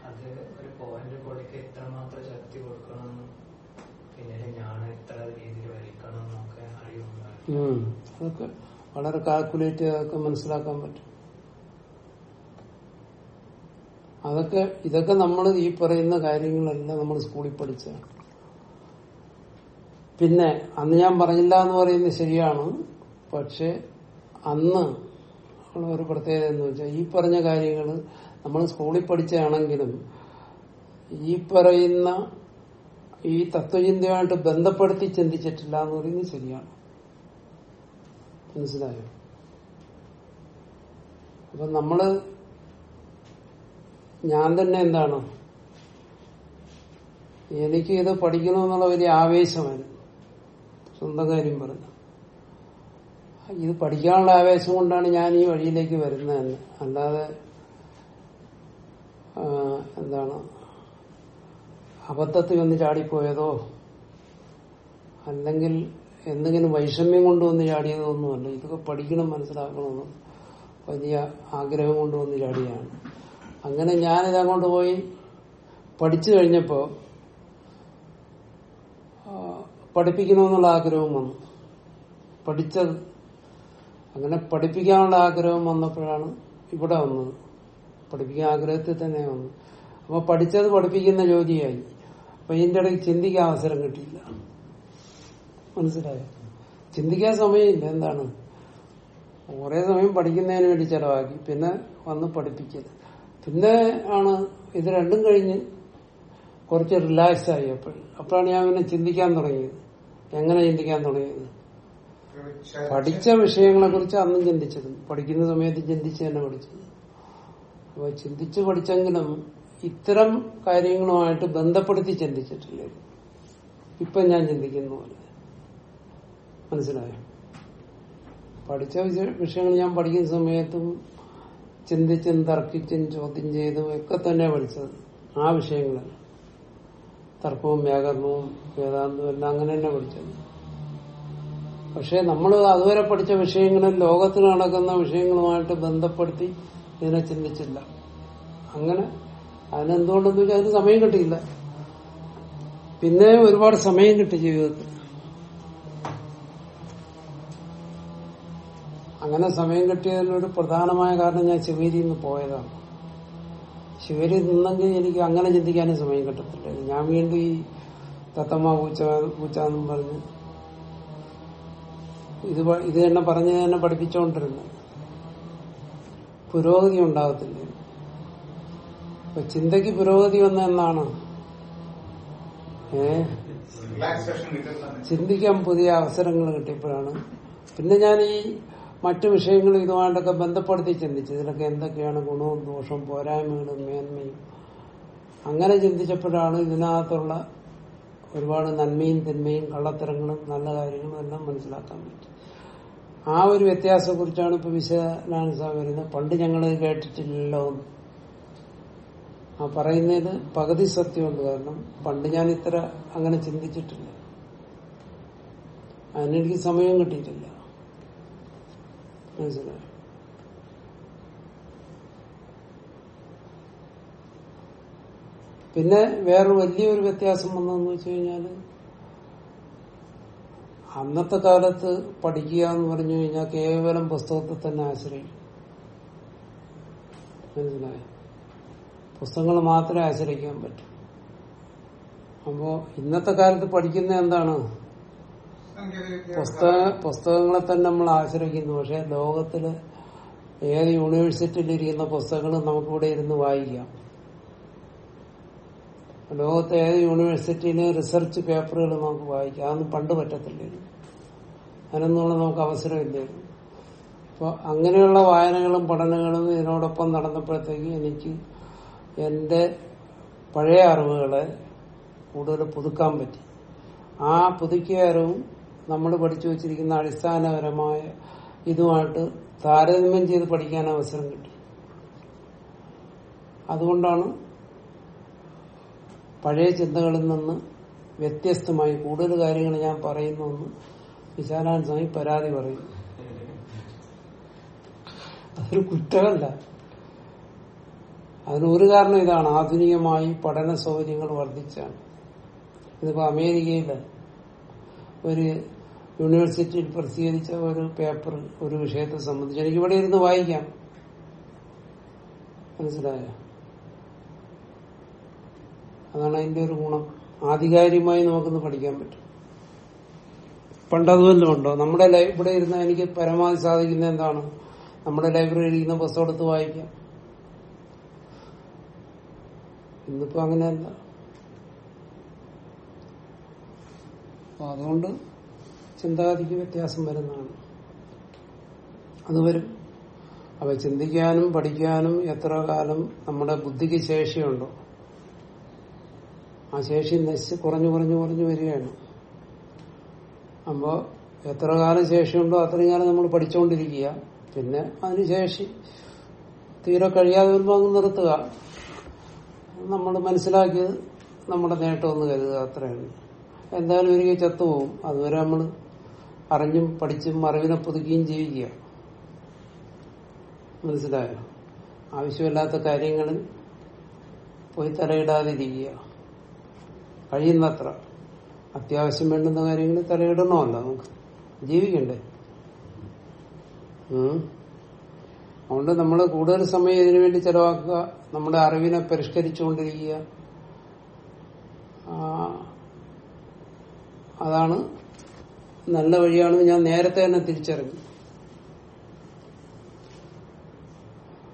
ഉം. അതൊക്കെ വളരെ കാൽക്കുലേറ്റ് അതൊക്കെ മനസ്സിലാക്കാൻ പറ്റും. അതൊക്കെ ഇതൊക്കെ നമ്മൾ ഈ പറയുന്ന കാര്യങ്ങളെല്ലാം നമ്മൾ സ്കൂളിൽ പഠിച്ച പിന്നെ അന്ന് ഞാൻ പറഞ്ഞില്ല എന്ന് പറയുന്നത് ശരിയാണ്. പക്ഷെ അന്ന് ഒരു പ്രത്യേകത എന്ന് വെച്ചാൽ ഈ പറഞ്ഞ കാര്യങ്ങൾ നമ്മൾ സ്കൂളിൽ പഠിച്ചാണെങ്കിലും ഈ പറയുന്ന ഈ തത്വചിന്തയുമായിട്ട് ബന്ധപ്പെടുത്തി ചിന്തിച്ചിട്ടില്ല എന്ന് പറയുന്നത് ശരിയാണ്. മനസ്സിലായോ? അപ്പൊ നമ്മൾ ഞാൻ തന്നെ എന്താണ്? എനിക്ക് ഇത് പഠിക്കണമെന്നുള്ള വലിയ ആവേശമായിരുന്നു. സ്വന്തം കാര്യം പറഞ്ഞു. ഇത് പഠിക്കാനുള്ള ആവേശം കൊണ്ടാണ് ഞാൻ ഈ വഴിയിലേക്ക് വരുന്നതെന്ന്. അല്ലാതെ എന്താണ്? അബദ്ധത്തിൽ വന്ന് ചാടിപ്പോയതോ? അല്ലെങ്കിൽ എന്തെങ്കിലും വൈഷമ്യം കൊണ്ടുവന്ന് ചാടിയതൊന്നുമല്ല. ഇതൊക്കെ പഠിക്കണം മനസ്സിലാക്കണമെന്ന് വലിയ ആഗ്രഹം കൊണ്ടുവന്ന് ചാടിയാണ്. അങ്ങനെ ഞാൻ അങ്ങോട്ട് പോയി പഠിച്ചു കഴിഞ്ഞപ്പോ ആ, പഠിപ്പിക്കണമെന്നുള്ള ആഗ്രഹം വന്നു. പഠിച്ചത് അങ്ങനെ പഠിപ്പിക്കാനുള്ള ആഗ്രഹം വന്നപ്പോഴാണ് ഇവിടെ വന്നത്. പഠിപ്പിക്കാൻ ആഗ്രഹത്തിൽ തന്നെ വന്നു. അപ്പൊ പഠിച്ചത് പഠിപ്പിക്കുന്ന ജോലിയായി. അപ്പൊ ഇതിന്റെ ഇടയ്ക്ക് ചിന്തിക്കാൻ അവസരം കിട്ടിയില്ല. മനസ്സിലായോ. ചിന്തിക്കാൻ സമയമില്ല എന്താണ്? ഒരേ സമയം പഠിക്കുന്നതിന് വേണ്ടി ചെലവാക്കി പിന്നെ വന്ന് പഠിപ്പിക്കുന്നത് പിന്നെ ആണ് ഇത് രണ്ടും കഴിഞ്ഞ് കുറച്ച് റിലാക്സ് ആയി അപ്പോൾ. അപ്പോഴാണ് ഞാൻ പിന്നെ ചിന്തിക്കാൻ തുടങ്ങിയത്. എങ്ങനെ ചിന്തിക്കാൻ തുടങ്ങിയത്? പഠിച്ച വിഷയങ്ങളെ കുറിച്ച് അന്നും ചിന്തിച്ചത് പഠിക്കുന്ന സമയത്ത് ചിന്തിച്ച് തന്നെ പഠിച്ചത് അപ്പൊ ചിന്തിച്ച് പഠിച്ചെങ്കിലും ഇത്തരം കാര്യങ്ങളുമായിട്ട് ബന്ധപ്പെടുത്തി ചിന്തിച്ചിട്ടില്ല. ഇപ്പൊ ഞാൻ ചിന്തിക്കുന്ന പോലെ. മനസ്സിലായോ? പഠിച്ച വിഷ- വിഷയങ്ങൾ ഞാൻ പഠിക്കുന്ന സമയത്തും ചിന്തിച്ചും തർക്കിച്ചും ചോദ്യം ചെയ്തും ഒക്കെ തന്നെ പഠിച്ചത്. ആ വിഷയങ്ങൾ തർക്കവും വ്യാകരണവും വേദാന്തവും എല്ലാം അങ്ങനെ തന്നെ പഠിച്ചത്. പക്ഷെ നമ്മൾ അതുവരെ പഠിച്ച വിഷയങ്ങളും ലോകത്തിൽ നടക്കുന്ന വിഷയങ്ങളുമായിട്ട് ബന്ധപ്പെടുത്തി ഇതിനെ ചിന്തിച്ചില്ല. അങ്ങനെ അതിനെന്തുകൊണ്ടെന്ന് വെച്ചാൽ അതിന് സമയം കിട്ടിയില്ല. പിന്നെ ഒരുപാട് സമയം കിട്ടി ജീവിതത്തിൽ. അങ്ങനെ സമയം കിട്ടിയതിനൊരു പ്രധാനമായ കാരണം ഞാൻ ശിവേരിയിൽ നിന്ന് പോയതാണ്. ശിവേരി നിന്നെങ്കിൽ എനിക്ക് അങ്ങനെ ചിന്തിക്കാനും സമയം കിട്ടത്തില്ല. ഞാൻ വീണ്ടും ഈ തത്തമ്മ പൂച്ച പൂച്ച എന്നും പറഞ്ഞ് ഇത് ഇത് തന്നെ പറഞ്ഞ് തന്നെ പഠിപ്പിച്ചുകൊണ്ടിരുന്നു പുരോഗതി ഉണ്ടാകത്തില്ല. അപ്പൊ ചിന്തയ്ക്ക് പുരോഗതി വന്ന എന്നാണ്? ഏ? ചിന്തിക്കാൻ പുതിയ അവസരങ്ങൾ കിട്ടിയപ്പോഴാണ്. പിന്നെ ഞാൻ ഈ മറ്റു വിഷയങ്ങൾ ഇതുമായിട്ടൊക്കെ ബന്ധപ്പെടുത്തി ചിന്തിച്ചു ഇതിലൊക്കെ എന്തൊക്കെയാണ് ഗുണവും ദോഷവും പോരായ്മകളും മേന്മയും. അങ്ങനെ ചിന്തിച്ചപ്പോഴാണ് ഇതിനകത്തുള്ള ഒരുപാട് നന്മയും തിന്മയും കള്ളത്തരങ്ങളും നല്ല കാര്യങ്ങളും എല്ലാം മനസ്സിലാക്കാൻ പറ്റും. ആ ഒരു വ്യത്യാസത്തെ കുറിച്ചാണ് ഇപ്പൊ വിശദാനുസ വരുന്നത് പണ്ട് ഞങ്ങൾ കേട്ടിട്ടില്ലല്ലോ ആ പറയുന്നത് പകുതി സത്യമുണ്ട്. കാരണം പണ്ട് ഞാൻ ഇത്ര അങ്ങനെ ചിന്തിച്ചിട്ടില്ല. അതിനെനിക്ക് സമയം കിട്ടിയിട്ടില്ല. മനസ്സിലായോ പിന്നെ വേറൊരു വലിയൊരു വ്യത്യാസം വന്നതെന്ന് വെച്ച് കഴിഞ്ഞാൽ അന്നത്തെ കാലത്ത് പഠിക്കുക എന്ന് പറഞ്ഞു കഴിഞ്ഞാൽ കേവലം പുസ്തകത്തെ തന്നെ ആശ്രയിക്കും. മനസ്സിലായി? പുസ്തകങ്ങൾ മാത്രമേ ആശ്രയിക്കാൻ പറ്റൂ. അപ്പോ ഇന്നത്തെ കാലത്ത് പഠിക്കുന്ന എന്താണ്? പുസ്തക പുസ്തകങ്ങളെ തന്നെ നമ്മൾ ആശ്രയിക്കുന്നു. പക്ഷെ ലോകത്തിൽ ഏത് യൂണിവേഴ്സിറ്റിയിൽ ഇരിക്കുന്ന പുസ്തകങ്ങൾ നമുക്കിവിടെ ഇരുന്ന് വായിക്കാം. ലോകത്തെ ഏത് യൂണിവേഴ്സിറ്റിയിലെ റിസർച്ച് പേപ്പറുകൾ നമുക്ക് വായിക്കാം. അതൊന്നും പണ്ട് പറ്റത്തില്ലായിരുന്നു അതിനൊന്നുള്ള നമുക്ക് അവസരമില്ലായിരുന്നു അപ്പോൾ അങ്ങനെയുള്ള വായനകളും പഠനങ്ങളും ഇതിനോടൊപ്പം നടന്നപ്പോഴത്തേക്ക് എനിക്ക് എന്റെ പഴയ അറിവുകളെ കൂടുതൽ പുതുക്കാൻ പറ്റി. ആ പുതുക്കിയ അറിവും നമ്മൾ പഠിച്ചു വെച്ചിരിക്കുന്ന അടിസ്ഥാനപരമായ ഇതുമായിട്ട് താരതമ്യം ചെയ്ത് പഠിക്കാൻ അവസരം കിട്ടി. അതുകൊണ്ടാണ് പഴയ ചിന്തകളിൽ നിന്ന് വ്യത്യസ്തമായി കൂടുതൽ കാര്യങ്ങൾ ഞാൻ പറയുന്നുവെന്ന് വിശാലാൻ സ്വാമി പരാതി പറയും അതൊരു കുറ്റമല്ല. അതിനൊരു കാരണം ഇതാണ്. ആധുനികമായി പഠന സൗകര്യങ്ങൾ വർദ്ധിച്ചാണ്. ഇതിപ്പോ അമേരിക്കയിൽ ഒരു യൂണിവേഴ്സിറ്റിയിൽ പ്രസിദ്ധീകരിച്ച ഒരു പേപ്പർ ഒരു വിഷയത്തെ സംബന്ധിച്ച് എനിക്ക് ഇവിടെ ഇരുന്ന് വായിക്കാം. മനസ്സിലായ? അതാണ് അതിന്റെ ഒരു ഗുണം. ആധികാരികമായി നമുക്കൊന്ന് പഠിക്കാൻ പറ്റും. പണ്ടതുമല്ലോ ഉണ്ടോ? നമ്മുടെ ഇവിടെ ഇരുന്ന് എനിക്ക് പരമാവധി സാധിക്കുന്ന എന്താണ്? നമ്മുടെ ലൈബ്രറിയിൽ ഇരിക്കുന്ന പുസ്തകം എടുത്ത് വായിക്കാം. ഇന്നിപ്പോ അങ്ങനെയല്ല അതുകൊണ്ട് ചിന്താഗതിക്ക് വ്യത്യാസം വരുന്നതാണ്. അത് വരും. അപ്പൊ ചിന്തിക്കാനും പഠിക്കാനും എത്ര കാലം നമ്മുടെ ബുദ്ധിക്ക് ശേഷിയുണ്ടോ? ആ ശേഷി നശിച്ച് കുറഞ്ഞു കുറഞ്ഞു കുറഞ്ഞു വരികയാണ്. അപ്പോ എത്ര കാലം ശേഷിയുണ്ടോ അത്രയും കാലം നമ്മൾ പഠിച്ചുകൊണ്ടിരിക്കുക പിന്നെ അതിന് ശേഷി തീരെ കഴിയാതെ വരുമ്പോൾ അങ്ങ് നിർത്തുക. നമ്മൾ മനസ്സിലാക്കിയത് നമ്മുടെ നേട്ടമെന്ന് കരുതുക അത്രയാണ്. എന്തായാലും ഒരിക്കൽ ചത്തുപോകും അതുവരെ നമ്മൾ അറിഞ്ഞും പഠിച്ചും അറിവിനെ പുതുക്കുകയും ജീവിക്കുക മനസ്സിലായോ? ആവശ്യമില്ലാത്ത കാര്യങ്ങളിൽ പോയി തലയിടാതിരിക്കുക. കഴിയുന്നത്ര അത്യാവശ്യം വേണ്ടുന്ന കാര്യങ്ങളിൽ തലയിടണമല്ലോ നമുക്ക്. ജീവിക്കണ്ടേ. അതുകൊണ്ട് നമ്മൾ കൂടുതൽ സമയം ഇതിനു വേണ്ടി ചെലവാക്കുക നമ്മുടെ അറിവിനെ പരിഷ്കരിച്ചുകൊണ്ടിരിക്കുക. അതാണ് നല്ല വഴിയാണെന്ന് ഞാൻ നേരത്തെ തന്നെ തിരിച്ചറിഞ്ഞു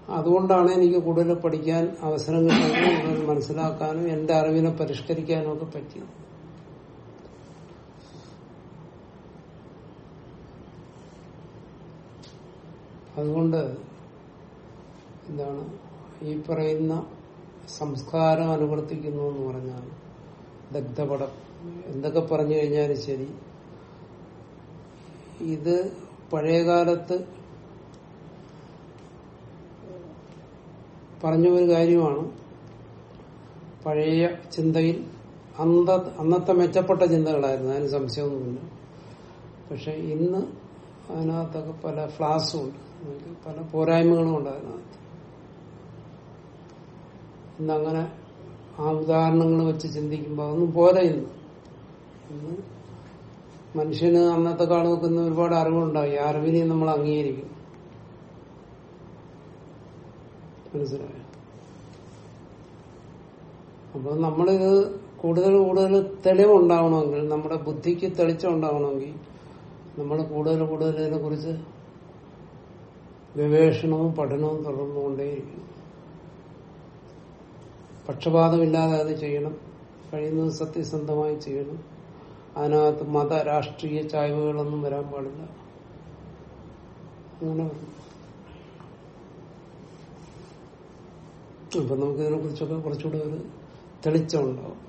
അതുകൊണ്ടാണ് എനിക്ക് കൂടുതൽ പഠിക്കാൻ അവസരം കിട്ടുന്നത് കൂടുതൽ മനസ്സിലാക്കാനും എന്റെ അറിവിനെ പരിഷ്കരിക്കാനും ഒക്കെ പറ്റിയത്. അതുകൊണ്ട് എന്താണ് ഈ പറയുന്ന സംസ്കാരം അനുവർത്തിക്കുന്നു എന്ന് പറഞ്ഞാൽ ദഗ്ധപടം. എന്തൊക്കെ പറഞ്ഞു കഴിഞ്ഞാലും ശരി ഇത് പഴയകാലത്ത് പറഞ്ഞ ഒരു കാര്യമാണ്. പഴയ ചിന്തയിൽ അന്ത അന്നത്തെ മെച്ചപ്പെട്ട ചിന്തകളായിരുന്നു. അതിന് സംശയമൊന്നുമില്ല. പക്ഷെ ഇന്ന് അതിനകത്തൊക്കെ പല ഫ്ലാസും ഉണ്ട് പല പോരായ്മകളും ഉണ്ട് അതിനകത്ത്. ഇന്നങ്ങനെ ആ ഉദാഹരണങ്ങൾ വെച്ച് ചിന്തിക്കുമ്പോൾ അതൊന്നും പോരാ ഇന്ന് മനുഷ്യന് അന്നത്തെ കാലം വെക്കുന്ന ഒരുപാട് അറിവുണ്ടാവും ഈ അറിവിനെ നമ്മൾ അംഗീകരിക്കും. മനസ്സിലായോ? അപ്പൊ നമ്മളിത് കൂടുതൽ കൂടുതൽ തെളിവുണ്ടാവണമെങ്കിൽ നമ്മുടെ ബുദ്ധിക്ക് തെളിച്ചുണ്ടാവണമെങ്കിൽ നമ്മൾ കൂടുതൽ കൂടുതൽ ഇതിനെ കുറിച്ച് ഗവേഷണവും പഠനവും തുടർന്നുകൊണ്ടേയിരിക്കും. പക്ഷപാതമില്ലാതെ അത് ചെയ്യണം. കഴിയുന്നത് സത്യസന്ധമായി ചെയ്യണം. അതിനകത്ത് മത രാഷ്ട്രീയ ചായ്വുകളൊന്നും വരാൻ പാടില്ല. അങ്ങനെ അപ്പൊ നമുക്ക് ഇതിനെ കുറിച്ചൊക്കെ കുറച്ചുകൂടെ ഒരു തെളിച്ചമുണ്ടാവും.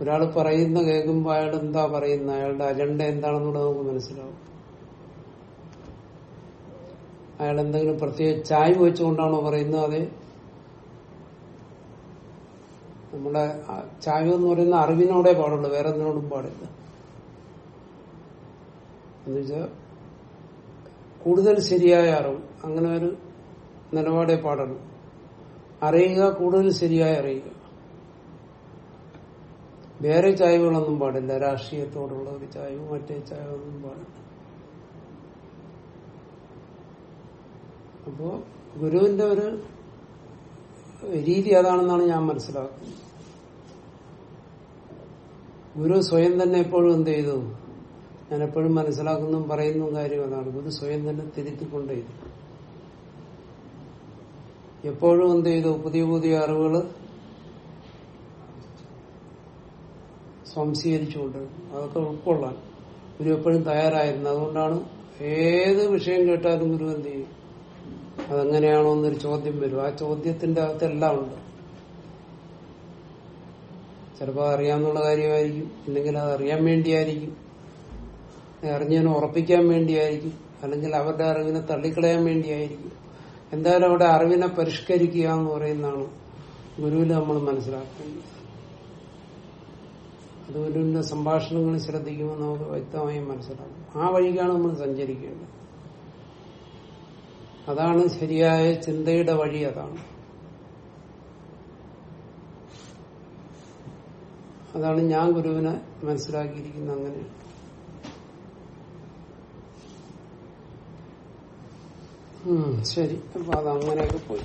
ഒരാൾ പറയുന്ന കേൾക്കുമ്പോൾ അയാൾ എന്താ പറയുന്ന അയാളുടെ അജണ്ട എന്താണെന്നുള്ളത് നമുക്ക് മനസ്സിലാവും. അയാൾ എന്തെങ്കിലും പ്രത്യേക ചായ്വ് വെച്ചുകൊണ്ടാണോ പറയുന്നത്? അതെ. നമ്മുടെ ചായം എന്ന് പറയുന്ന അറിവിനോടെ പാടുള്ളൂ വേറെ എന്തിനോടും പാടില്ല. എന്നുവെച്ചാൽ കൂടുതൽ ശരിയായ അറിവ് അങ്ങനെ ഒരു നിലപാടെ പാടുള്ളൂ. അറിയുക കൂടുതൽ ശരിയായി അറിയുക. വേറെ ചായ്വുകളൊന്നും പാടില്ല. രാഷ്ട്രീയത്തോടുള്ള ഒരു ചായവും മറ്റേ ചായവൊന്നും പാടില്ല. അപ്പോ ഗുരുവിന്റെ ഒരു രീതി അതാണെന്നാണ് ഞാൻ മനസ്സിലാക്കുന്നത്. ഗുരു സ്വയം തന്നെ എപ്പോഴും എന്ത് ചെയ്തു? ഞാൻ എപ്പോഴും മനസ്സിലാക്കുന്നതും പറയുന്നു കാര്യം അതാണ്. ഗുരു സ്വയം തന്നെ തിരുത്തിക്കൊണ്ടേ എപ്പോഴും എന്ത് ചെയ്തു? പുതിയ പുതിയ അറിവുകൾ സംശീകരിച്ചുകൊണ്ട് അതൊക്കെ ഉൾക്കൊള്ളാൻ. ഗുരു എപ്പോഴും തയ്യാറായിരുന്നു. അതുകൊണ്ടാണ് ഏത് വിഷയം കേട്ടാലും ഗുരു എന്ത് ചെയ്യും? അതെങ്ങനെയാണോ എന്നൊരു ചോദ്യം വരും. ആ ചോദ്യത്തിന്റെ അകത്ത് എല്ലാം ഉണ്ട്. ചിലപ്പോൾ അറിയാന്നുള്ള കാര്യമായിരിക്കും. അല്ലെങ്കിൽ അത് അറിയാൻ വേണ്ടിയായിരിക്കും. അറിഞ്ഞതിനെ ഉറപ്പിക്കാൻ വേണ്ടിയായിരിക്കും. അല്ലെങ്കിൽ അവരുടെ അറിവിനെ തള്ളിക്കളയാൻ വേണ്ടിയായിരിക്കും. എന്തായാലും അവിടെ അറിവിനെ പരിഷ്കരിക്കുക എന്ന് പറയുന്നതാണ് ഗുരുവിൽ നമ്മൾ മനസ്സിലാക്കേണ്ടത്. അത് ഗുരുവിന്റെ സംഭാഷണങ്ങൾ ശ്രദ്ധിക്കുമ്പോൾ നമുക്ക് വ്യക്തമായി മനസ്സിലാക്കും. ആ വഴിക്കാണ് നമ്മൾ സഞ്ചരിക്കേണ്ടത്. അതാണ് ശരിയായ ചിന്തയുടെ വഴി അതാണ്. അതാണ് ഞാൻ ഗുരുവിനെ മനസ്സിലാക്കിയിരിക്കുന്നത് അങ്ങനെ. ശരി. അപ്പൊ അത് അങ്ങനെയൊക്കെ പോയി.